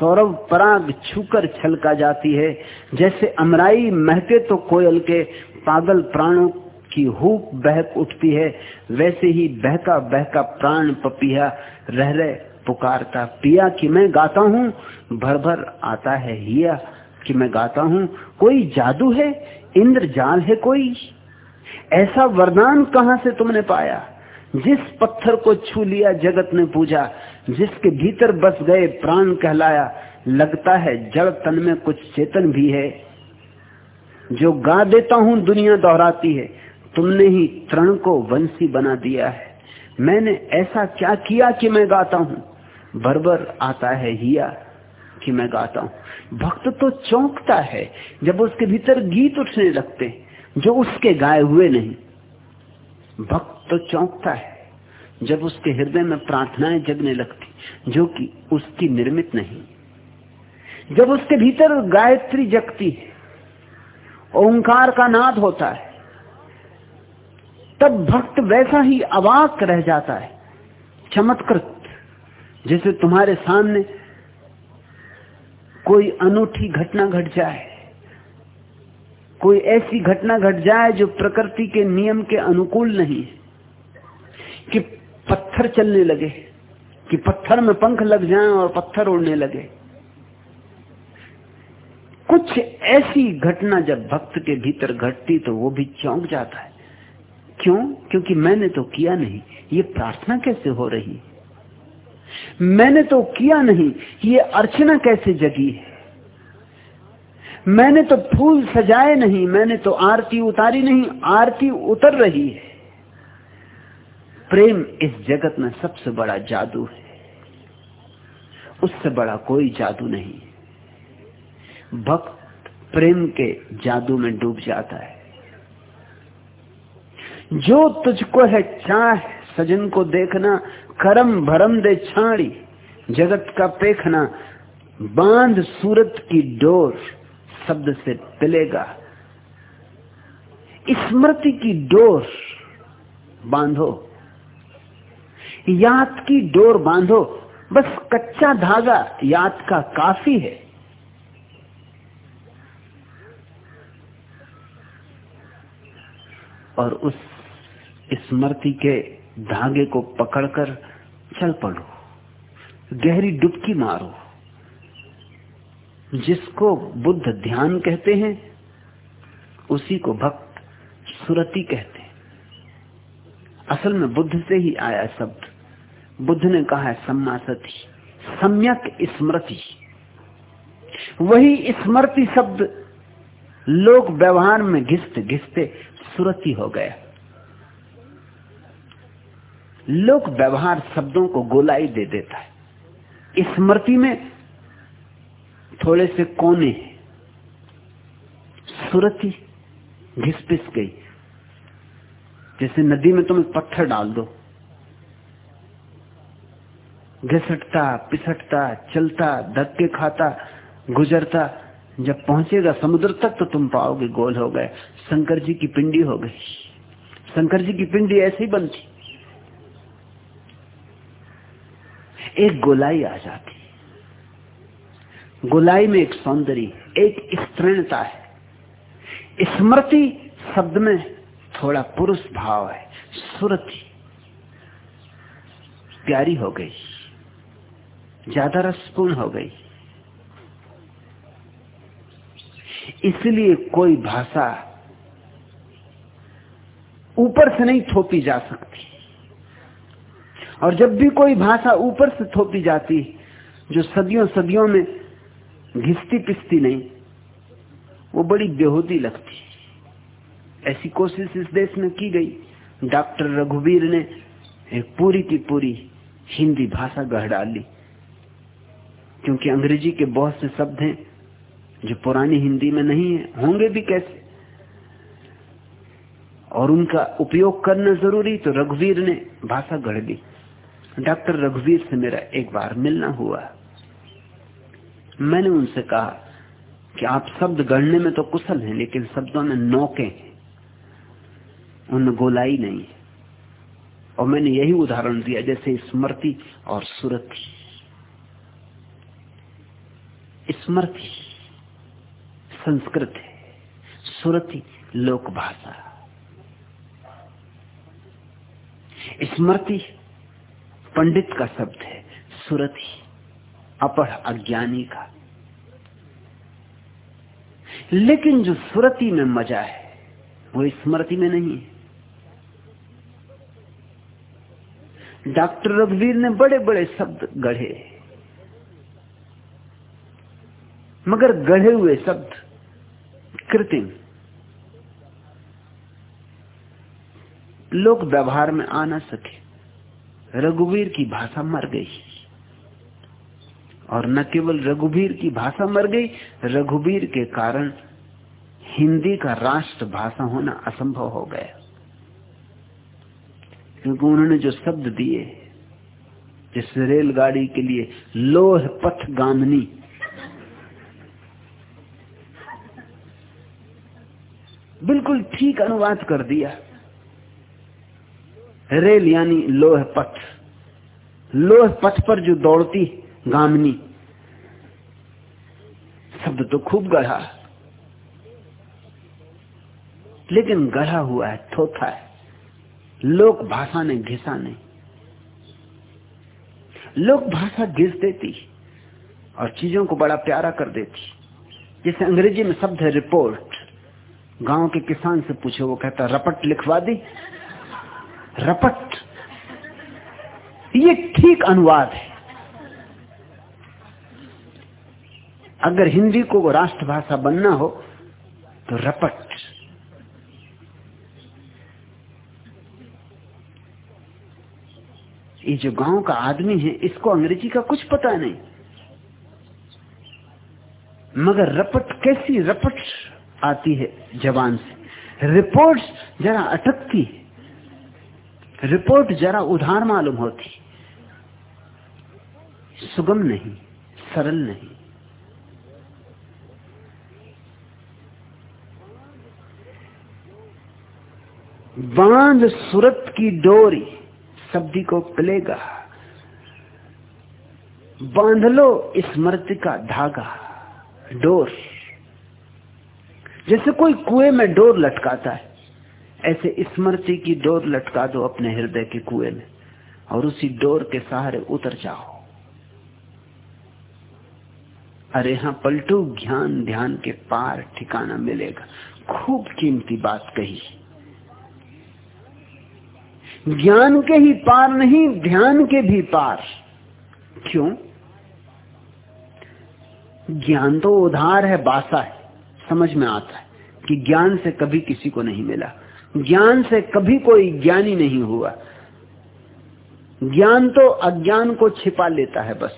सौरभ पराग छूकर छलका जाती है, जैसे अमराई महके तो कोयल के पागल प्राणों की हूप बहक उठती है, वैसे ही बहका बहका प्राण पपिया रह रहे पुकारता पिया कि मैं गाता हूँ, भर भर आता है हिया कि मैं गाता हूँ। कोई जादू है? इंद्र जाल है कोई? ऐसा वरदान कहाँ से तुमने पाया? जिस पत्थर को छू लिया जगत ने पूजा, जिसके भीतर बस गए प्राण कहलाया, लगता है जड़ तन में कुछ चेतन भी है। जो गा देता हूँ दुनिया दोहराती है तुमने ही तृण को वंशी बना दिया है। मैंने ऐसा क्या किया कि मैं गाता हूँ? बरबर आता है हिया कि मैं गाता हूँ। भक्त तो चौंकता है, जब उसके भीतर गीत उठने लगते जो उसके गाए हुए नहीं। भक्त तो चौंकता है, जब उसके हृदय में प्रार्थनाएँ जगने लगती, जो कि उसकी निर्मित नहीं। जब उसके भीतर गायत्री जगती है, ओंकार का नाद होता है तब भक्त वैसा ही अवाक रह जाता है, चमत्कृत। जैसे तुम्हारे सामने कोई अनूठी घटना घट गट जाए, कोई ऐसी घटना घट गट जाए जो प्रकृति के नियम के अनुकूल नहीं कि पत्थर चलने लगे, कि पत्थर में पंख लग जाएँ और पत्थर उड़ने लगे। कुछ ऐसी घटना जब भक्त के भीतर घटती तो वो भी चौंक जाता है। क्यों? क्योंकि मैंने तो किया नहीं। ये प्रार्थना कैसे हो रही? मैंने तो किया नहीं। ये अर्चना कैसे जगी है? मैंने तो फूल सजाए नहीं। मैंने तो आरती उतारी नहीं। आरती उतर रही है। प्रेम इस जगत में सबसे बड़ा जादू है। उससे बड़ा कोई जादू नहीं। भक्त प्रेम के जादू में डूब जाता है। जो तुझको है चाह, सजन को देखना, करम भरम दे छाड़ी, जगत का पेखना बाँध सूरत की डोर शब्द से पिलेगा। स्मृति की डोर बांधो। याद की डोर बांधो। बस कच्चा धागा याद का काफ़ी है। और उस स्मृति के धागे को पकड़कर चल पड़ो, गहरी डुबकी मारो। जिसको बुद्ध ध्यान कहते हैं, उसी को भक्त सुरति कहते हैं। असल में बुद्ध से ही आया शब्द। बुद्ध ने कहा है सम्मा सती सम्यक स्मृति। वही स्मृति शब्द लोग व्यवहार में घिसते घिसते सुरति हो गया। लोक व्यवहार शब्दों को गोलाई दे देता है। स्मृति में थोड़े से कोने सुरति घिस पिस गई। जैसे नदी में तुम पत्थर डाल दो। घिसटता, पिसटता, चलता, धक्के खाता, गुजरता, जब पहुंचेगा समुद्र तक तो तुम पाओगे गोल हो गए। शंकर जी की पिंडी हो गई। शंकर जी की पिंडी ऐसी बनती एक गोलाई आ जाती गोलाई में एक सौंदर्य, एक स्तृणता है। स्मृति शब्द में थोड़ा पुरुष भाव है। सुरति प्यारी हो गई। ज़्यादा रसपूर्ण हो गई। इसलिए कोई भाषा ऊपर से नहीं थोपी जा सकती। और जब भी कोई भाषा ऊपर से थोपी जाती, जो सदियों सदियों में घिसती पिसती नहीं, वो बड़ी बेहूदी लगती। ऐसी कोशिश इस देश में की गई। डॉक्टर रघुवीर ने एक पूरी की पूरी हिंदी भाषा गढ़ डाली। क्योंकि अंग्रेज़ी के बहुत से शब्द हैं, जो पुरानी हिंदी में नहीं है, होंगे भी कैसे? और उनका उपयोग करना ज़रूरी तो रघुवीर ने भाषा गढ़ ली। डॉक्टर रघुवीर से मेरा एक बार मिलना हुआ। मैंने उनसे कहा कि आप शब्द गढ़ने में तो कुशल हैं, लेकिन शब्दों में नौके हैं। उनमें गोलाई नहीं। है और मैंने यही उदाहरण दिया, जैसे स्मृति और सुरति। स्मृति संस्कृत है, सुरति लोक भाषा स्मृति पंडित का शब्द है, सुरति अपढ़ अज्ञानी का। लेकिन जो सुरति में मज़ा है, वो स्मृति में नहीं है। डॉक्टर रघुवीर ने बड़े बड़े शब्द गढ़े। मगर गढ़े हुए शब्द कृत्रिम। लोग व्यवहार में आ ना सके। रघुवीर की भाषा मर गई। और न केवल रघुवीर की भाषा मर गई, रघुवीर के कारण हिंदी का राष्ट्र भाषा होना असंभव हो गया। क्योंकि उन्होंने जो शब्द दिए, जिस रेलगाड़ी के लिए लोह पथ गामनी बिल्कुल ठीक अनुवाद कर दिया। रेल यानी लोह पथ। लोह पथ पर जो दौड़ती गामनी, शब्द तो खूब गढ़ा। लेकिन गढ़ा हुआ है, थोथा है। लोक भाषा ने घिसा नहीं। लोक भाषा घिस देती और चीज़ों को बड़ा प्यारा कर देती। जैसे अंग्रेज़ी में शब्द है रिपोर्ट गाँव के किसान से पूछे, वो कहता, रपट लिखवा दी रपट। ये ठीक अनुवाद है। अगर हिंदी को राष्ट्रभाषा बनना हो तो रपट। ये जो गाँव का आदमी है, इसको अंग्रेज़ी का कुछ पता नहीं। मगर रपट, कैसी रपट आती है जवान से? रिपोर्ट्स जरा अटकती रिपोर्ट जरा उधार मालूम होती। सुगम नहीं, सरल नहीं। बाँध सूरत की डोरी शब्दी को पिलेगा। बाँध लो स्मृति का धागा, डोर। जैसे कोई कुएँ में डोर लटकाता है। ऐसे स्मृति की डोर लटका दो अपने हृदय के कुएँ में और उसी डोर के सहारे उतर जाओ। अरे हाँ पलटू ज्ञान ध्यान के पार ठिकाना मिलेगा। खूब कीमती बात कही। ज्ञान के ही पार नहीं, ध्यान के भी पार। क्यों? ज्ञान तो उधार है, बासा है। समझ में आता है कि ज्ञान से कभी किसी को नहीं मिला। ज्ञान से कभी कोई ज्ञानी नहीं हुआ। ज्ञान तो अज्ञान को छिपा लेता है बस।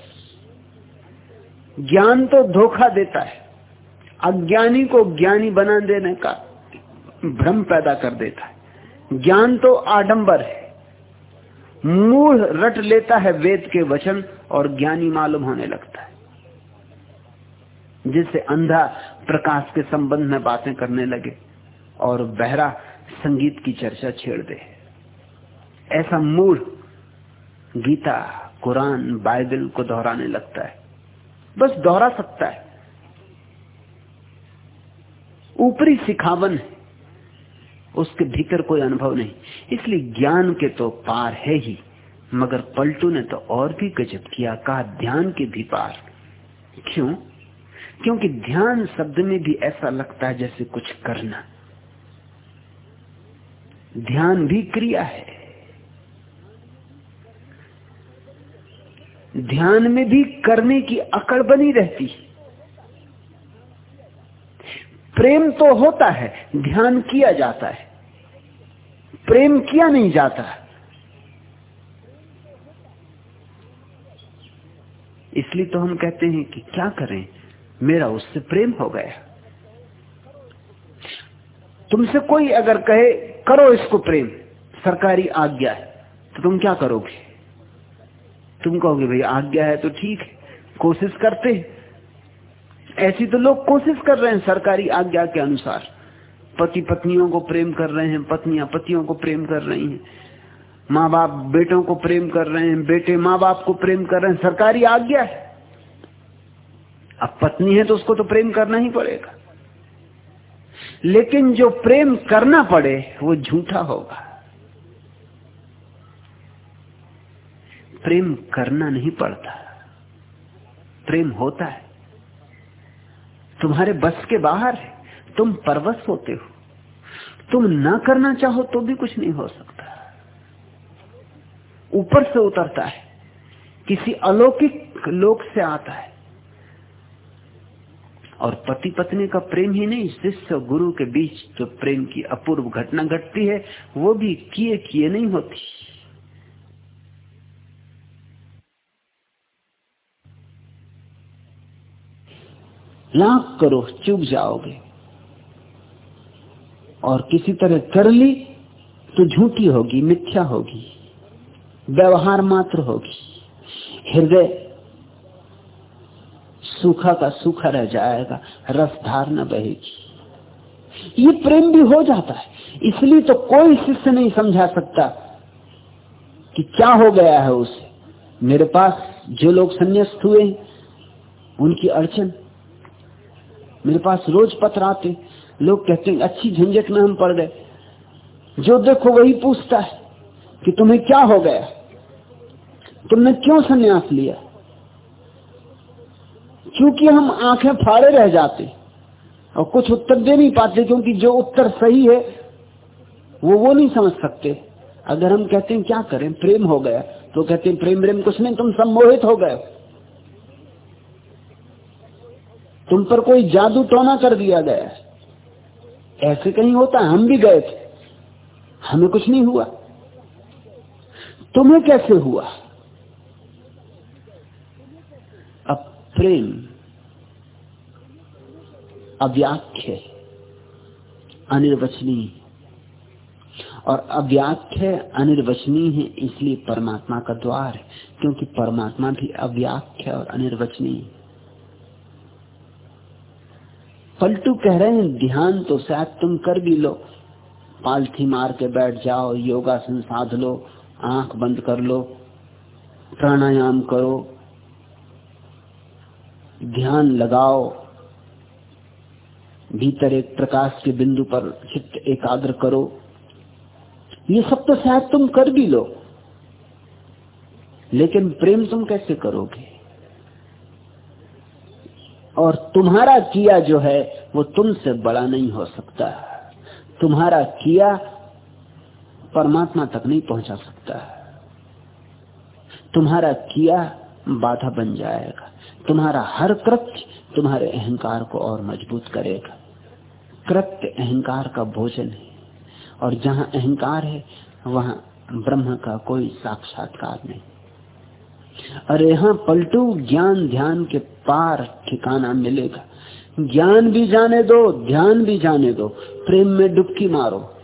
ज्ञान तो धोखा देता है। अज्ञानी को ज्ञानी बना देने का भ्रम पैदा कर देता है। ज्ञान तो आडंबर है। मूढ़ रट लेता है वेद के वचन और ज्ञानी मालूम होने लगता है। जिससे अंधा प्रकाश के संबंध में बातें करने लगे और बहरा संगीत की चर्चा छेड़ दे। ऐसा मूढ़ गीता, कुरान, बाइबल को दोहराने लगता है। बस दोहरा सकता है। ऊपरी सिखावन है। उसके भीतर कोई अनुभव नहीं। इसलिए ज्ञान के तो पार है ही। मगर पलटू ने तो और भी गजब किया। कहा, ध्यान के भी पार। क्यों? क्योंकि ध्यान शब्द में भी ऐसा लगता है जैसे कुछ करना। ध्यान भी क्रिया है। ध्यान में भी करने की अकड़ बनी रहती प्रेम तो होता है, ध्यान किया जाता है। प्रेम किया नहीं जाता। इसलिए तो हम कहते हैं कि क्या करें, मेरा उससे प्रेम हो गया। तुमसे कोई अगर कहे करो इसको प्रेम। सरकारी आज्ञा है। तो तुम क्या करोगे? तुम कहोगे, भाई, आज्ञा है तो ठीक है, कोशिश करते ऐसी तो लोग कोशिश कर रहे हैं सरकारी आज्ञा के अनुसार। पति पत्नियों को प्रेम कर रहे हैं, पत्नियाँ पतियों को प्रेम कर रही हैं। माँ बाप बेटों को प्रेम कर रहे हैं, बेटे माँ बाप को प्रेम कर रहे हैं। सरकारी आज्ञा है। अब पत्नी है तो उसको तो प्रेम करना ही पड़ेगा। लेकिन जो प्रेम करना पड़े, वो झूठा होगा। प्रेम करना नहीं पड़ता। प्रेम होता है। तुम्हारे बस के बाहर है। तुम परवश होते हो। तुम ना करना चाहो तो भी कुछ नहीं हो सकता। ऊपर से उतरता है। किसी अलौकिक लोक से आता है। और पति पत्नी का प्रेम ही नहीं, शिष्य गुरु के बीच जो प्रेम की अपूर्व घटना घटती है, वो भी किए किए नहीं होती। लाख करो चुप जाओगे। और किसी तरह कर ली तो झूठी होगी, मिथ्या होगी। व्यवहार मात्र होगी। हृदय सूखा का सूखा रह जाएगा रसधार न बहेगी। ये प्रेम भी हो जाता है, इसलिए तो कोई शिष्य नहीं समझा सकता कि क्या हो गया है उसे। मेरे पास जो लोग संन्यास्त हुए उनकी अड़चन। मेरे पास रोज पत्र आते, लोग कहते हैं, अच्छी झंझट में हम पड़ गए। जो देखो वही पूछता है कि तुम्हें क्या हो गया? तुमने क्यों संन्यास लिया? क्योंकि हम आँखें फाड़े रह जाते और कुछ उत्तर दे नहीं पाते क्योंकि जो उत्तर सही है, वो वो नहीं समझ सकते। अगर हम कहते हैं, क्या करें? प्रेम हो गया। तो कहते हैं, प्रेम प्रेम, कुछ नहीं, तुम सम्मोहित हो गए तुम पर कोई जादू टोना कर दिया गया ऐसे कहीं होता हम भी गए थे। हमें कुछ नहीं हुआ। तुम्हें कैसे हुआ अब प्रेम, अव्याख्य, अनिर्वचनीय। और अव्याख्य, अनिर्वचनीय है इसलिए परमात्मा का द्वार है क्योंकि परमात्मा भी अव्याख्य और अनिर्वचनीय। पलटू कह रहे हैं, ध्यान तो शायद तुम कर भी लो। पालथी मार के बैठ जाओ, योगासन साध लो, आँख बंद कर लो, प्राणायाम करो ध्यान लगाओ। भीतर एक प्रकाश के बिंदु पर चित्त एकाग्र करो। ये सब तो शायद तुम कर भी लो, लेकिन प्रेम तुम कैसे करोगे? और तुम्हारा किया जो है, वो तुमसे बड़ा नहीं हो सकता। तुम्हारा किया परमात्मा तक नहीं पहुँचा सकता। तुम्हारा किया बाधा बन जाएगा। तुम्हारा हर कृत्य तुम्हारे अहंकार को और मज़बूत करेगा। कृत्य अहंकार का भोजन है, और जहाँ अहंकार है, वहाँ ब्रह्म का कोई साक्षात्कार नहीं। अरे यहाँ पलटू ज्ञान ध्यान के पार ठिकाना मिलेगा। ज्ञान भी जाने दो, ध्यान भी जाने दो। प्रेम में डुबकी मारो।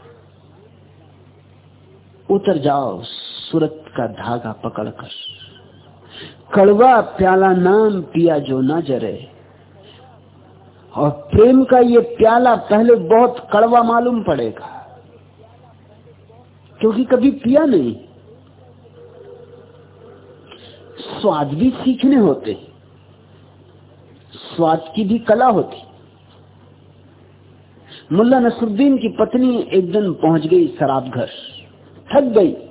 उतर जाओ, सूरत का धागा पकड़कर। कड़वा प्याला नाम पिया जो ना जरे। और प्रेम का ये प्याला पहले बहुत कड़वा मालूम पड़ेगा। क्योंकि कभी पिया नहीं। स्वाद भी सीखने होते स्वाद की भी कला होती। मुल्ला नसरुद्दीन की पत्नी एक दिन पहुँच गई शराब घर थक गई।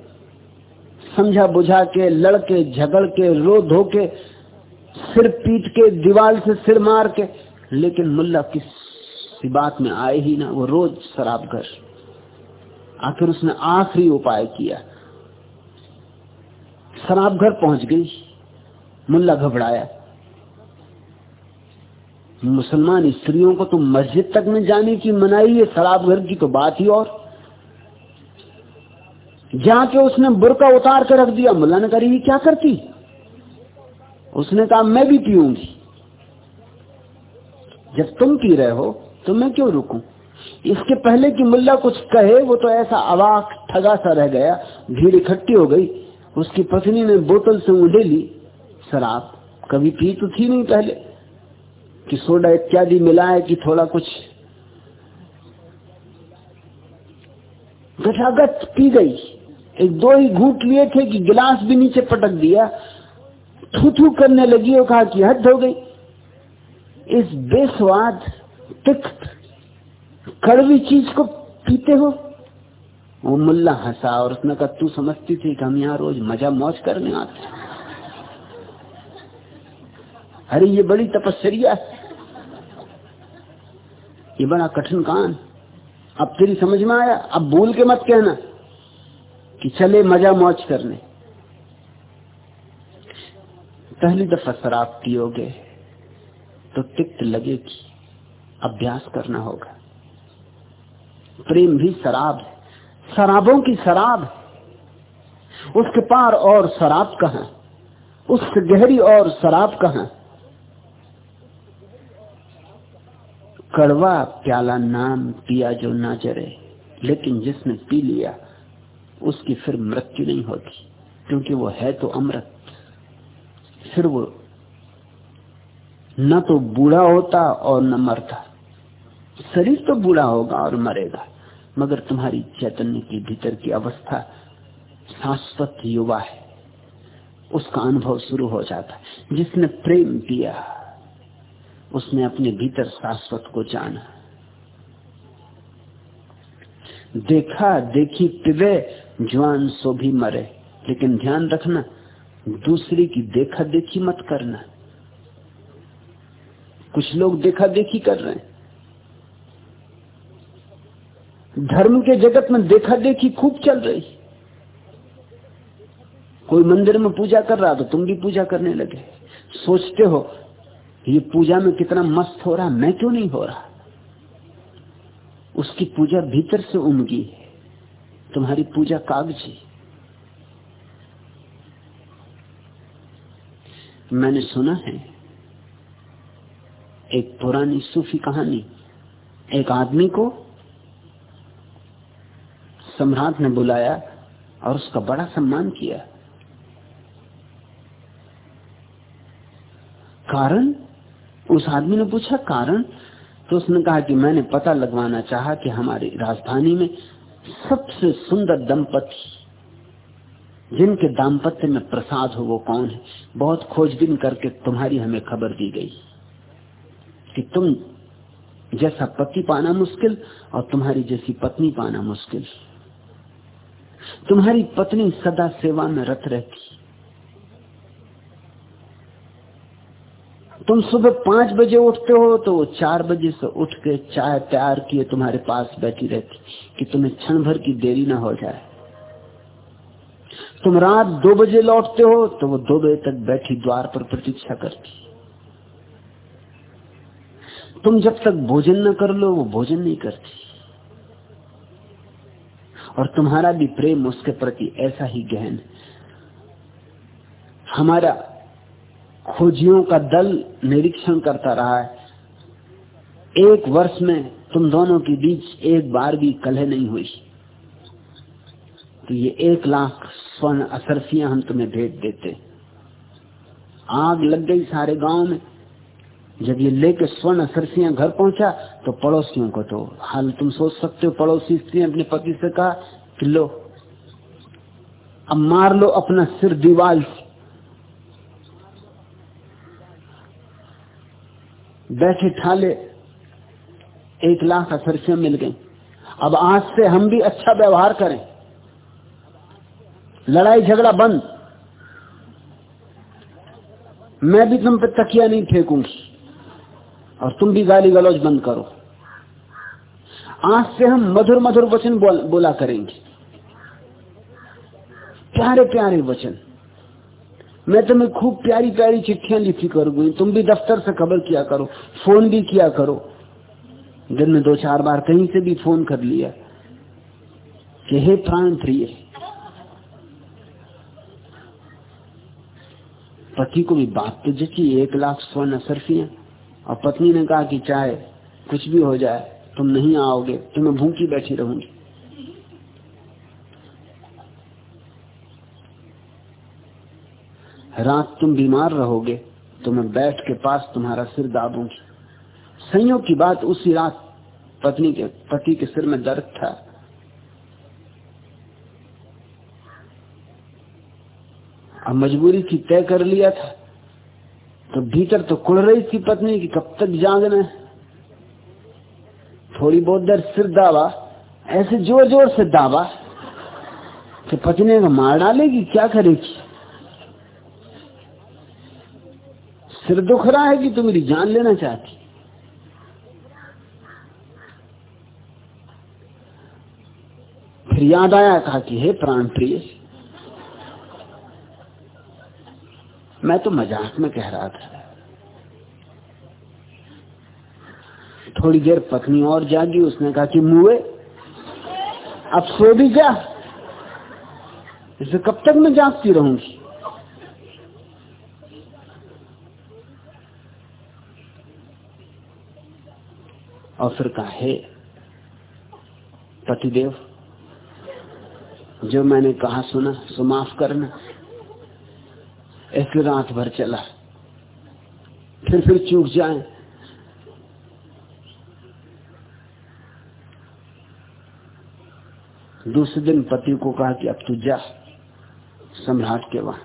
समझा बुझा के, लड़के, झगड़ के रो धो के सिर पीट के दीवार से सिर मार के, लेकिन मुल्ला किस बात में आए ही ना, वो रोज शराब घर। आखिर उसने आखिरी उपाय किया। शराब घर पहुँच गई। मुल्ला घबराया। मुसलमान स्त्रियों को तो मस्जिद तक में जाने की मनाई है, शराब घर की तो बात ही और। जाके उसने बुरका उतार कर रख दिया। मुला ने करी क्या करती? उसने कहा, मैं भी पीऊँगी। जब तुम पी रहे हो तो मैं क्यों रुकूं? इसके पहले कि मुल्ला कुछ कहे, वो तो ऐसा अवाक, ठगा सा रह गया। भीड़ इकट्ठी हो गई। उसकी पत्नी ने बोतल से उड़े ली। शराब, कभी पी तो थी नहीं पहले। कि सोडा इत्यादि मिला है कि थोड़ा कुछ। गठागत पी गई। एक दो ही घूट लिए थे कि गिलास भी नीचे पटक दिया। थू थू करने लगी और कहा कि हद हो गई। इस बेस्वाद, तिक्त, कड़वी चीज़ को पीते हो? वो मुल्ला हंसा और उसने कहा, तू समझती थी कि हम यहाँ रोज मज़ा मौज करने आते अरे, ये बड़ी तपस्या ये बड़ा कठिन कान अब तेरी समझ में आया? अब भूल के मत कहना। कि चले मज़ा मौज करने। पहली दफ़ा शराब पियोगे तो तिक्त लगेगी। अभ्यास करना होगा। प्रेम भी शराब है। शराबों की शराब है। उसके पार और शराब कहा? उससे गहरी और शराब कहा? कड़वा प्याला नाम पिया जो ना जरे, लेकिन जिसने पी लिया उसकी फिर मृत्यु नहीं होती क्योंकि वो है तो अमृत। फिर वो न तो बूढ़ा होता और न मरता। शरीर तो बूढ़ा होगा और मरेगा, मगर तुम्हारी चैतन्य की भीतर की अवस्था शाश्वत युवा है। उसका अनुभव शुरू हो जाता है। जिसने प्रेम किया, उसने अपने भीतर शाश्वत को जाना। देखा, देखी पिवे जवान सो भी मरे। लेकिन ध्यान रखना, दूसरे की देखा देखी मत करना। कुछ लोग देखा देखी कर रहे हैं। धर्म के जगत में देखा देखी खूब चल रही। कोई मंदिर में पूजा कर रहा तो तुम भी पूजा करने लगे। सोचते हो, ये पूजा में कितना मस्त हो रहा, मैं क्यों नहीं हो रहा? उसकी पूजा भीतर से उमगी है। तुम्हारी पूजा कागज़ी मैंने सुना है, एक पुरानी सूफी कहानी, एक आदमी को सम्राट ने बुलाया और उसका बड़ा सम्मान किया। कारण? उस आदमी ने पूछा, कारण? तो उसने कहा कि मैंने पता लगवाना चाहा कि हमारी राजधानी में सबसे सुंदर दंपति, जिनके दाम्पत्य में प्रसाद हो वो कौन है? बहुत खोजबीन करके तुम्हारी हमें खबर दी गई कि तुम जैसा पति पाना मुश्किल और तुम्हारी जैसी पत्नी पाना मुश्किल। तुम्हारी पत्नी सदा सेवा में रत रहती। तुम सुबह पाँच बजे उठते हो तो वो चार बजे से उठ के चाय तैयार किए तुम्हारे पास बैठी रहती, कि तुम्हें क्षण भर की देरी ना हो जाए। तुम रात दो बजे लौटते हो तो वो दो बजे तक बैठी द्वार पर प्रतीक्षा करती। तुम जब तक भोजन न कर लो, वो भोजन नहीं करती। और तुम्हारा भी प्रेम उसके प्रति ऐसा ही गहन हमारा खोजियों का दल निरीक्षण करता रहा है। एक वर्ष में तुम दोनों के बीच एक बार भी कलह नहीं हुई। तो ये एक लाख स्वर्ण असरफियाँ हम तुम्हें भेज देते। आग लग गई सारे गाँव में। जब ये लेके स्वर्ण असरफियाँ घर पहुँचा तो पड़ोसियों को तो हाल तुम सोच सकते हो, पड़ोसी स्त्री अपने पति से कहा कि लो, अब मार लो अपना सिर दीवाल बैठे ठाले, एक लाख असरफियाँ मिल गई। अब आज से हम भी अच्छा व्यवहार करें। लड़ाई झगड़ा बंद। मैं भी तुम पे तकिया नहीं फेंकूँगी। और तुम भी गाली गलौज बंद करो। आज से हम मधुर मधुर वचन बोला करेंगे। प्यारे प्यारे वचन। मैं तुम्हें खूब प्यारी प्यारी चिट्ठियाँ लिखी करूँगी। तुम भी दफ्तर से खबर किया करो, फ़ोन भी किया करो। दिन में दो चार बार कहीं से भी फ़ोन कर लिया कि हे प्राण प्रिय, पति को भी बात तो जची, एक लाख स्वर्ण सरफियाँ। और पत्नी ने कहा कि चाहे, कुछ भी हो जाए, तुम नहीं आओगे तो मैं भूखी बैठी रहूँगी। रात तुम बीमार रहोगे तो मैं बैठ के पास तुम्हारा सिर दाबूँगी। संयोग की बात उसी रात पत्नी के, पति के सिर में दर्द था। अब मजबूरी थी तय कर लिया था। तो भीतर तो कुड़ रही थी पत्नी की कब तक जागना थोड़ी बहुत देर सिर दावा ऐसे ज़ोर ज़ोर से दावा कि पत्नी को मार डालेगी, क्या करेगी? सिर दुख रहा है कि तू मेरी जान लेना चाहती? फिर याद आया कहा कि, हे प्राण प्रिय, मैं तो मज़ाक में कह रहा था। थोड़ी देर पत्नी और जागी, उसने कहा कि, मुए, अब सो भी जा। इसे कब तक मैं जागती रहूँगी? फिर कहा हे। पतिदेव, जो मैंने कहा सुना, सो माफ़ करना। ऐसे रात भर चला। फिर फिर चूक जाए। दूसरे दिन पति को कहा कि अब तू जा, सम्राट के वहाँ,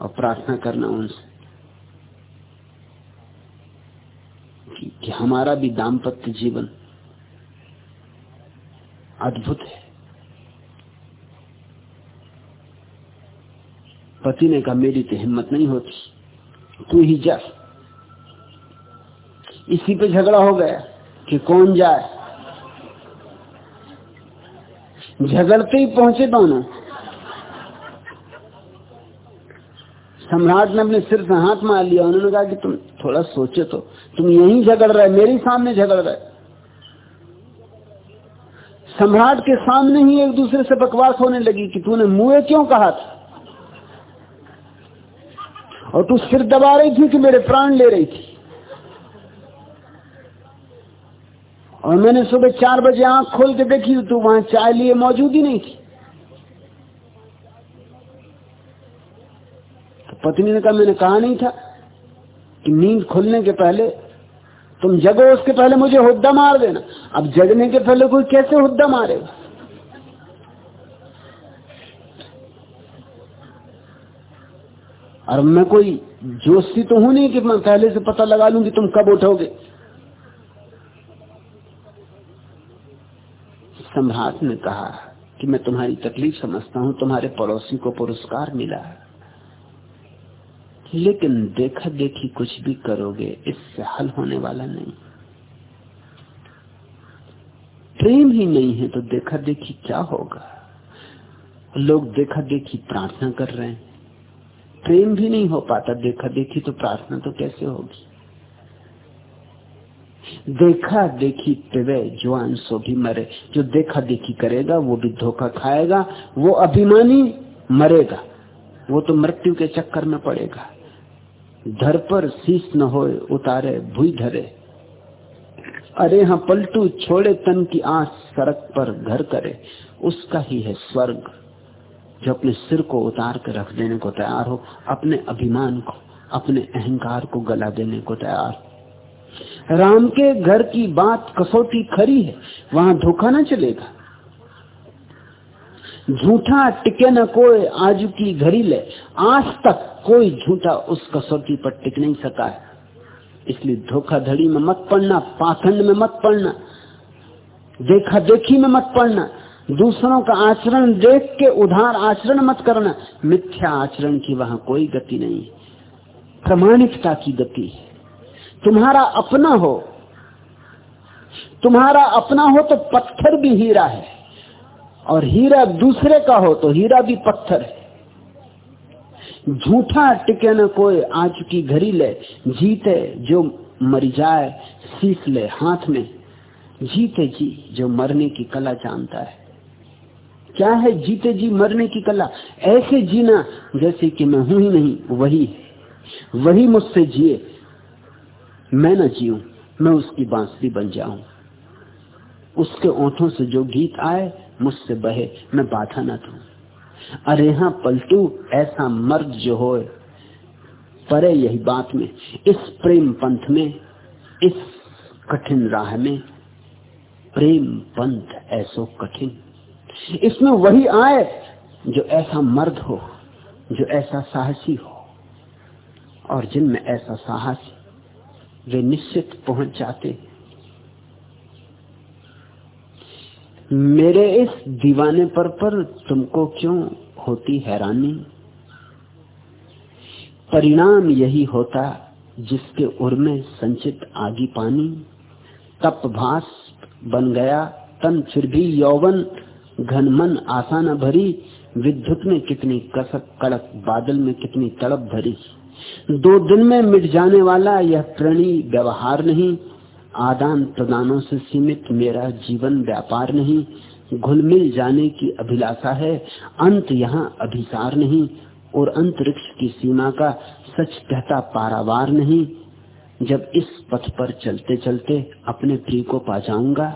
और प्रार्थना करना उनसे कि, कि हमारा भी दाम्पत्य जीवन अद्भुत है। पति ने कहा, मेरी तो हिम्मत नहीं होती, तू ही जा। इसी पे झगड़ा हो गया कि कौन जाए? झगड़ते ही पहुँचे दोनों। सम्राट ने अपने सिर से हाथ मार लिया, उन्होंने कहा कि तुम थोड़ा सोचे तो तुम यहीं झगड़ रहे, मेरे सामने झगड़ रहे। सम्राट के सामने ही एक दूसरे से बकवास होने लगी कि तूने मुए क्यों कहा था? और तू सिर दबा रही थी कि मेरे प्राण ले रही थी? और मैंने सुबह चार बजे आँख खोल के देखी तो वहाँ चाय लिए मौजूद ही नहीं थी तो पत्नी ने कहा, मैंने कहा नहीं था कि नींद खुलने के पहले तुम जगो, उसके पहले मुझे हुद्दा मार देना। अब जगने के पहले कोई कैसे हुद्दा मारेगा और मैं कोई जोशी तो हूँ नहीं कि मैं पहले से पता लगा लूँ कि तुम कब उठोगे। सम्राट ने कहा कि मैं तुम्हारी तकलीफ़ समझता हूँ, तुम्हारे पड़ोसी को पुरस्कार मिला लेकिन देखा देखी कुछ भी करोगे, इससे हल होने वाला नहीं। प्रेम ही नहीं है तो देखा देखी क्या होगा? लोग देखा देखी प्रार्थना कर रहे हैं। प्रेम भी नहीं हो पाता, देखा देखी तो प्रार्थना तो कैसे होगी? देखा देखी पिवे जवान सो भी मरे, जो देखा देखी करेगा वो भी धोखा खाएगा, वो अभिमानी मरेगा, वो तो मृत्यु के चक्कर में पड़ेगा। धर पर शीश न हो उतारे, भूई धरे। अरे हाँ पलटू, छोड़े तन की आँच सड़क पर घर करे। उसका ही है स्वर्ग, जो अपने सिर को उतार कर रख देने को तैयार हो, अपने अभिमान को, अपने अहंकार को गला देने को तैयार हो। राम के घर की बात कसौटी खरी है, वहाँ धोखा ना चलेगा। झूठा टिके न कोई, आज की घड़ी ले। आज तक कोई झूठा उस कसौटी पर टिक नहीं सका है। इसलिए धोखाधड़ी में मत पड़ना, पाखंड में मत पड़ना देखा देखी में मत पड़ना, दूसरों का आचरण देख के उधार आचरण मत करना। मिथ्या आचरण की वहाँ कोई गति नहीं। प्रमाणिकता की गति तुम्हारा अपना हो। तुम्हारा अपना हो तो पत्थर भी हीरा है। और हीरा दूसरे का हो तो हीरा भी पत्थर है। झूठा टिके न कोई, आज की घड़ी ले, जीते जो मर जाए शीश ले हाथ में। जीते जी जो मरने की कला जानता है। क्या है जीते जी मरने की कला? ऐसे जीना, जैसे कि मैं हूँ ही नहीं, वही वही मुझसे जिए। मैं न जीऊं, मैं उसकी बांसुरी बन जाऊँ। उसके ओठों से जो गीत आए, मुझसे बहे, मैं बाधा न दू। अरे हाँ पलटू, ऐसा मर्द जो हो परे यही बात में, इस प्रेम पंथ में, इस कठिन राह में, प्रेम पंथ ऐसो कठिन। इसमें वही आए, जो ऐसा मर्द हो, जो ऐसा साहसी हो, और जिनमें ऐसा साहस, वे निश्चित पहुँच जाते। मेरे इस दीवाने पर पर तुमको क्यों होती हैरानी? परिणाम यही होता जिसके उर में संचित आगी पानी। तप भास बन गया, तन फिर भी यौवन। घन मन आशा न भरी, विद्युत में कितनी कसक कड़क, बादल में कितनी तड़प भरी। दो दिन में मिट जाने वाला यह प्रणी व्यवहार नहीं आदान प्रदानों से सीमित मेरा जीवन व्यापार नहीं, घुल मिल जाने की अभिलाषा है, अंत यहाँ अभिसार नहीं, और अंतरिक्ष की सीमा का सच कहता पारावार नहीं। जब इस पथ पर चलते चलते अपने प्रिय को पा जाऊँगा,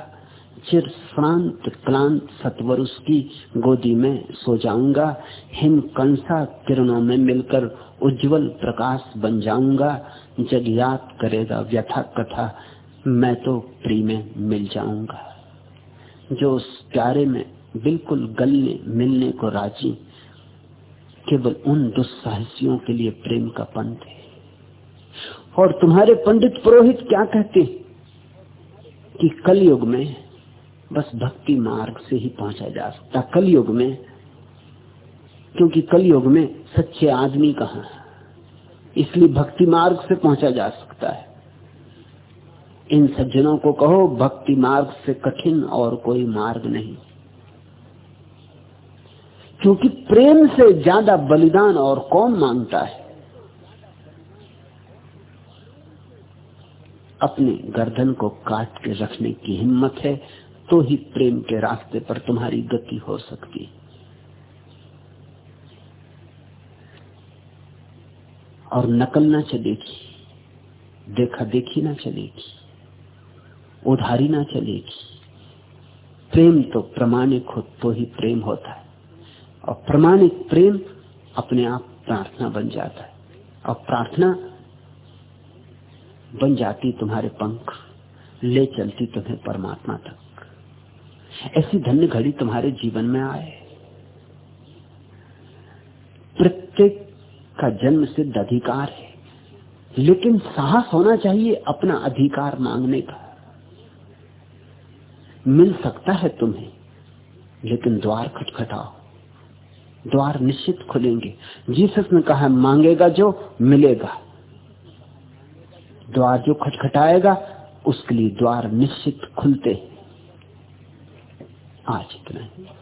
चिर शांत क्लांत सतवर उसकी गोदी में सो जाऊँगा, हिम कंसा किरणों में मिलकर उज्जवल प्रकाश बन जाऊँगा, जग याद करेगा व्यथा कथा मैं तो प्रिय में मिल जाऊँगा। जो उस प्यारे में बिल्कुल गलने मिलने को राज़ी, केवल उन दुस्साहसियों के लिए प्रेम का पंथ है। और तुम्हारे पंडित पुरोहित क्या कहते कि कलयुग में बस भक्ति मार्ग से ही पहुँचा जा सकता। कलयुग में, क्योंकि कलयुग में सच्चे आदमी कहा इसलिए भक्ति मार्ग से पहुँचा जा सकता है। इन सज्जनों को कहो, भक्ति मार्ग से कठिन और कोई मार्ग नहीं। क्योंकि प्रेम से ज़्यादा बलिदान और कौन माँगता है? अपने गर्दन को काट के रखने की हिम्मत है तो ही प्रेम के रास्ते पर तुम्हारी गति हो सकती और नकल ना चलेगी, देखा देखी ना चलेगी। उधारी ना चलेगी। प्रेम तो प्रमाणिक हो तो ही प्रेम होता है। और प्रमाणिक प्रेम अपने आप प्रार्थना बन जाता है। और प्रार्थना बन जाती तुम्हारे पंख, ले चलती तुम्हें परमात्मा तक। ऐसी धन्य घड़ी तुम्हारे जीवन में आए। प्रत्येक का जन्म सिद्ध अधिकार है, लेकिन साहस होना चाहिए अपना अधिकार मांगने का। मिल सकता है तुम्हें, लेकिन द्वार खटखटाओ। द्वार निश्चित खुलेंगे। जीसस ने कहा, मांगेगा जो मिलेगा। द्वार जो खटखटाएगा, उसके लिए द्वार निश्चित खुलते आज इतना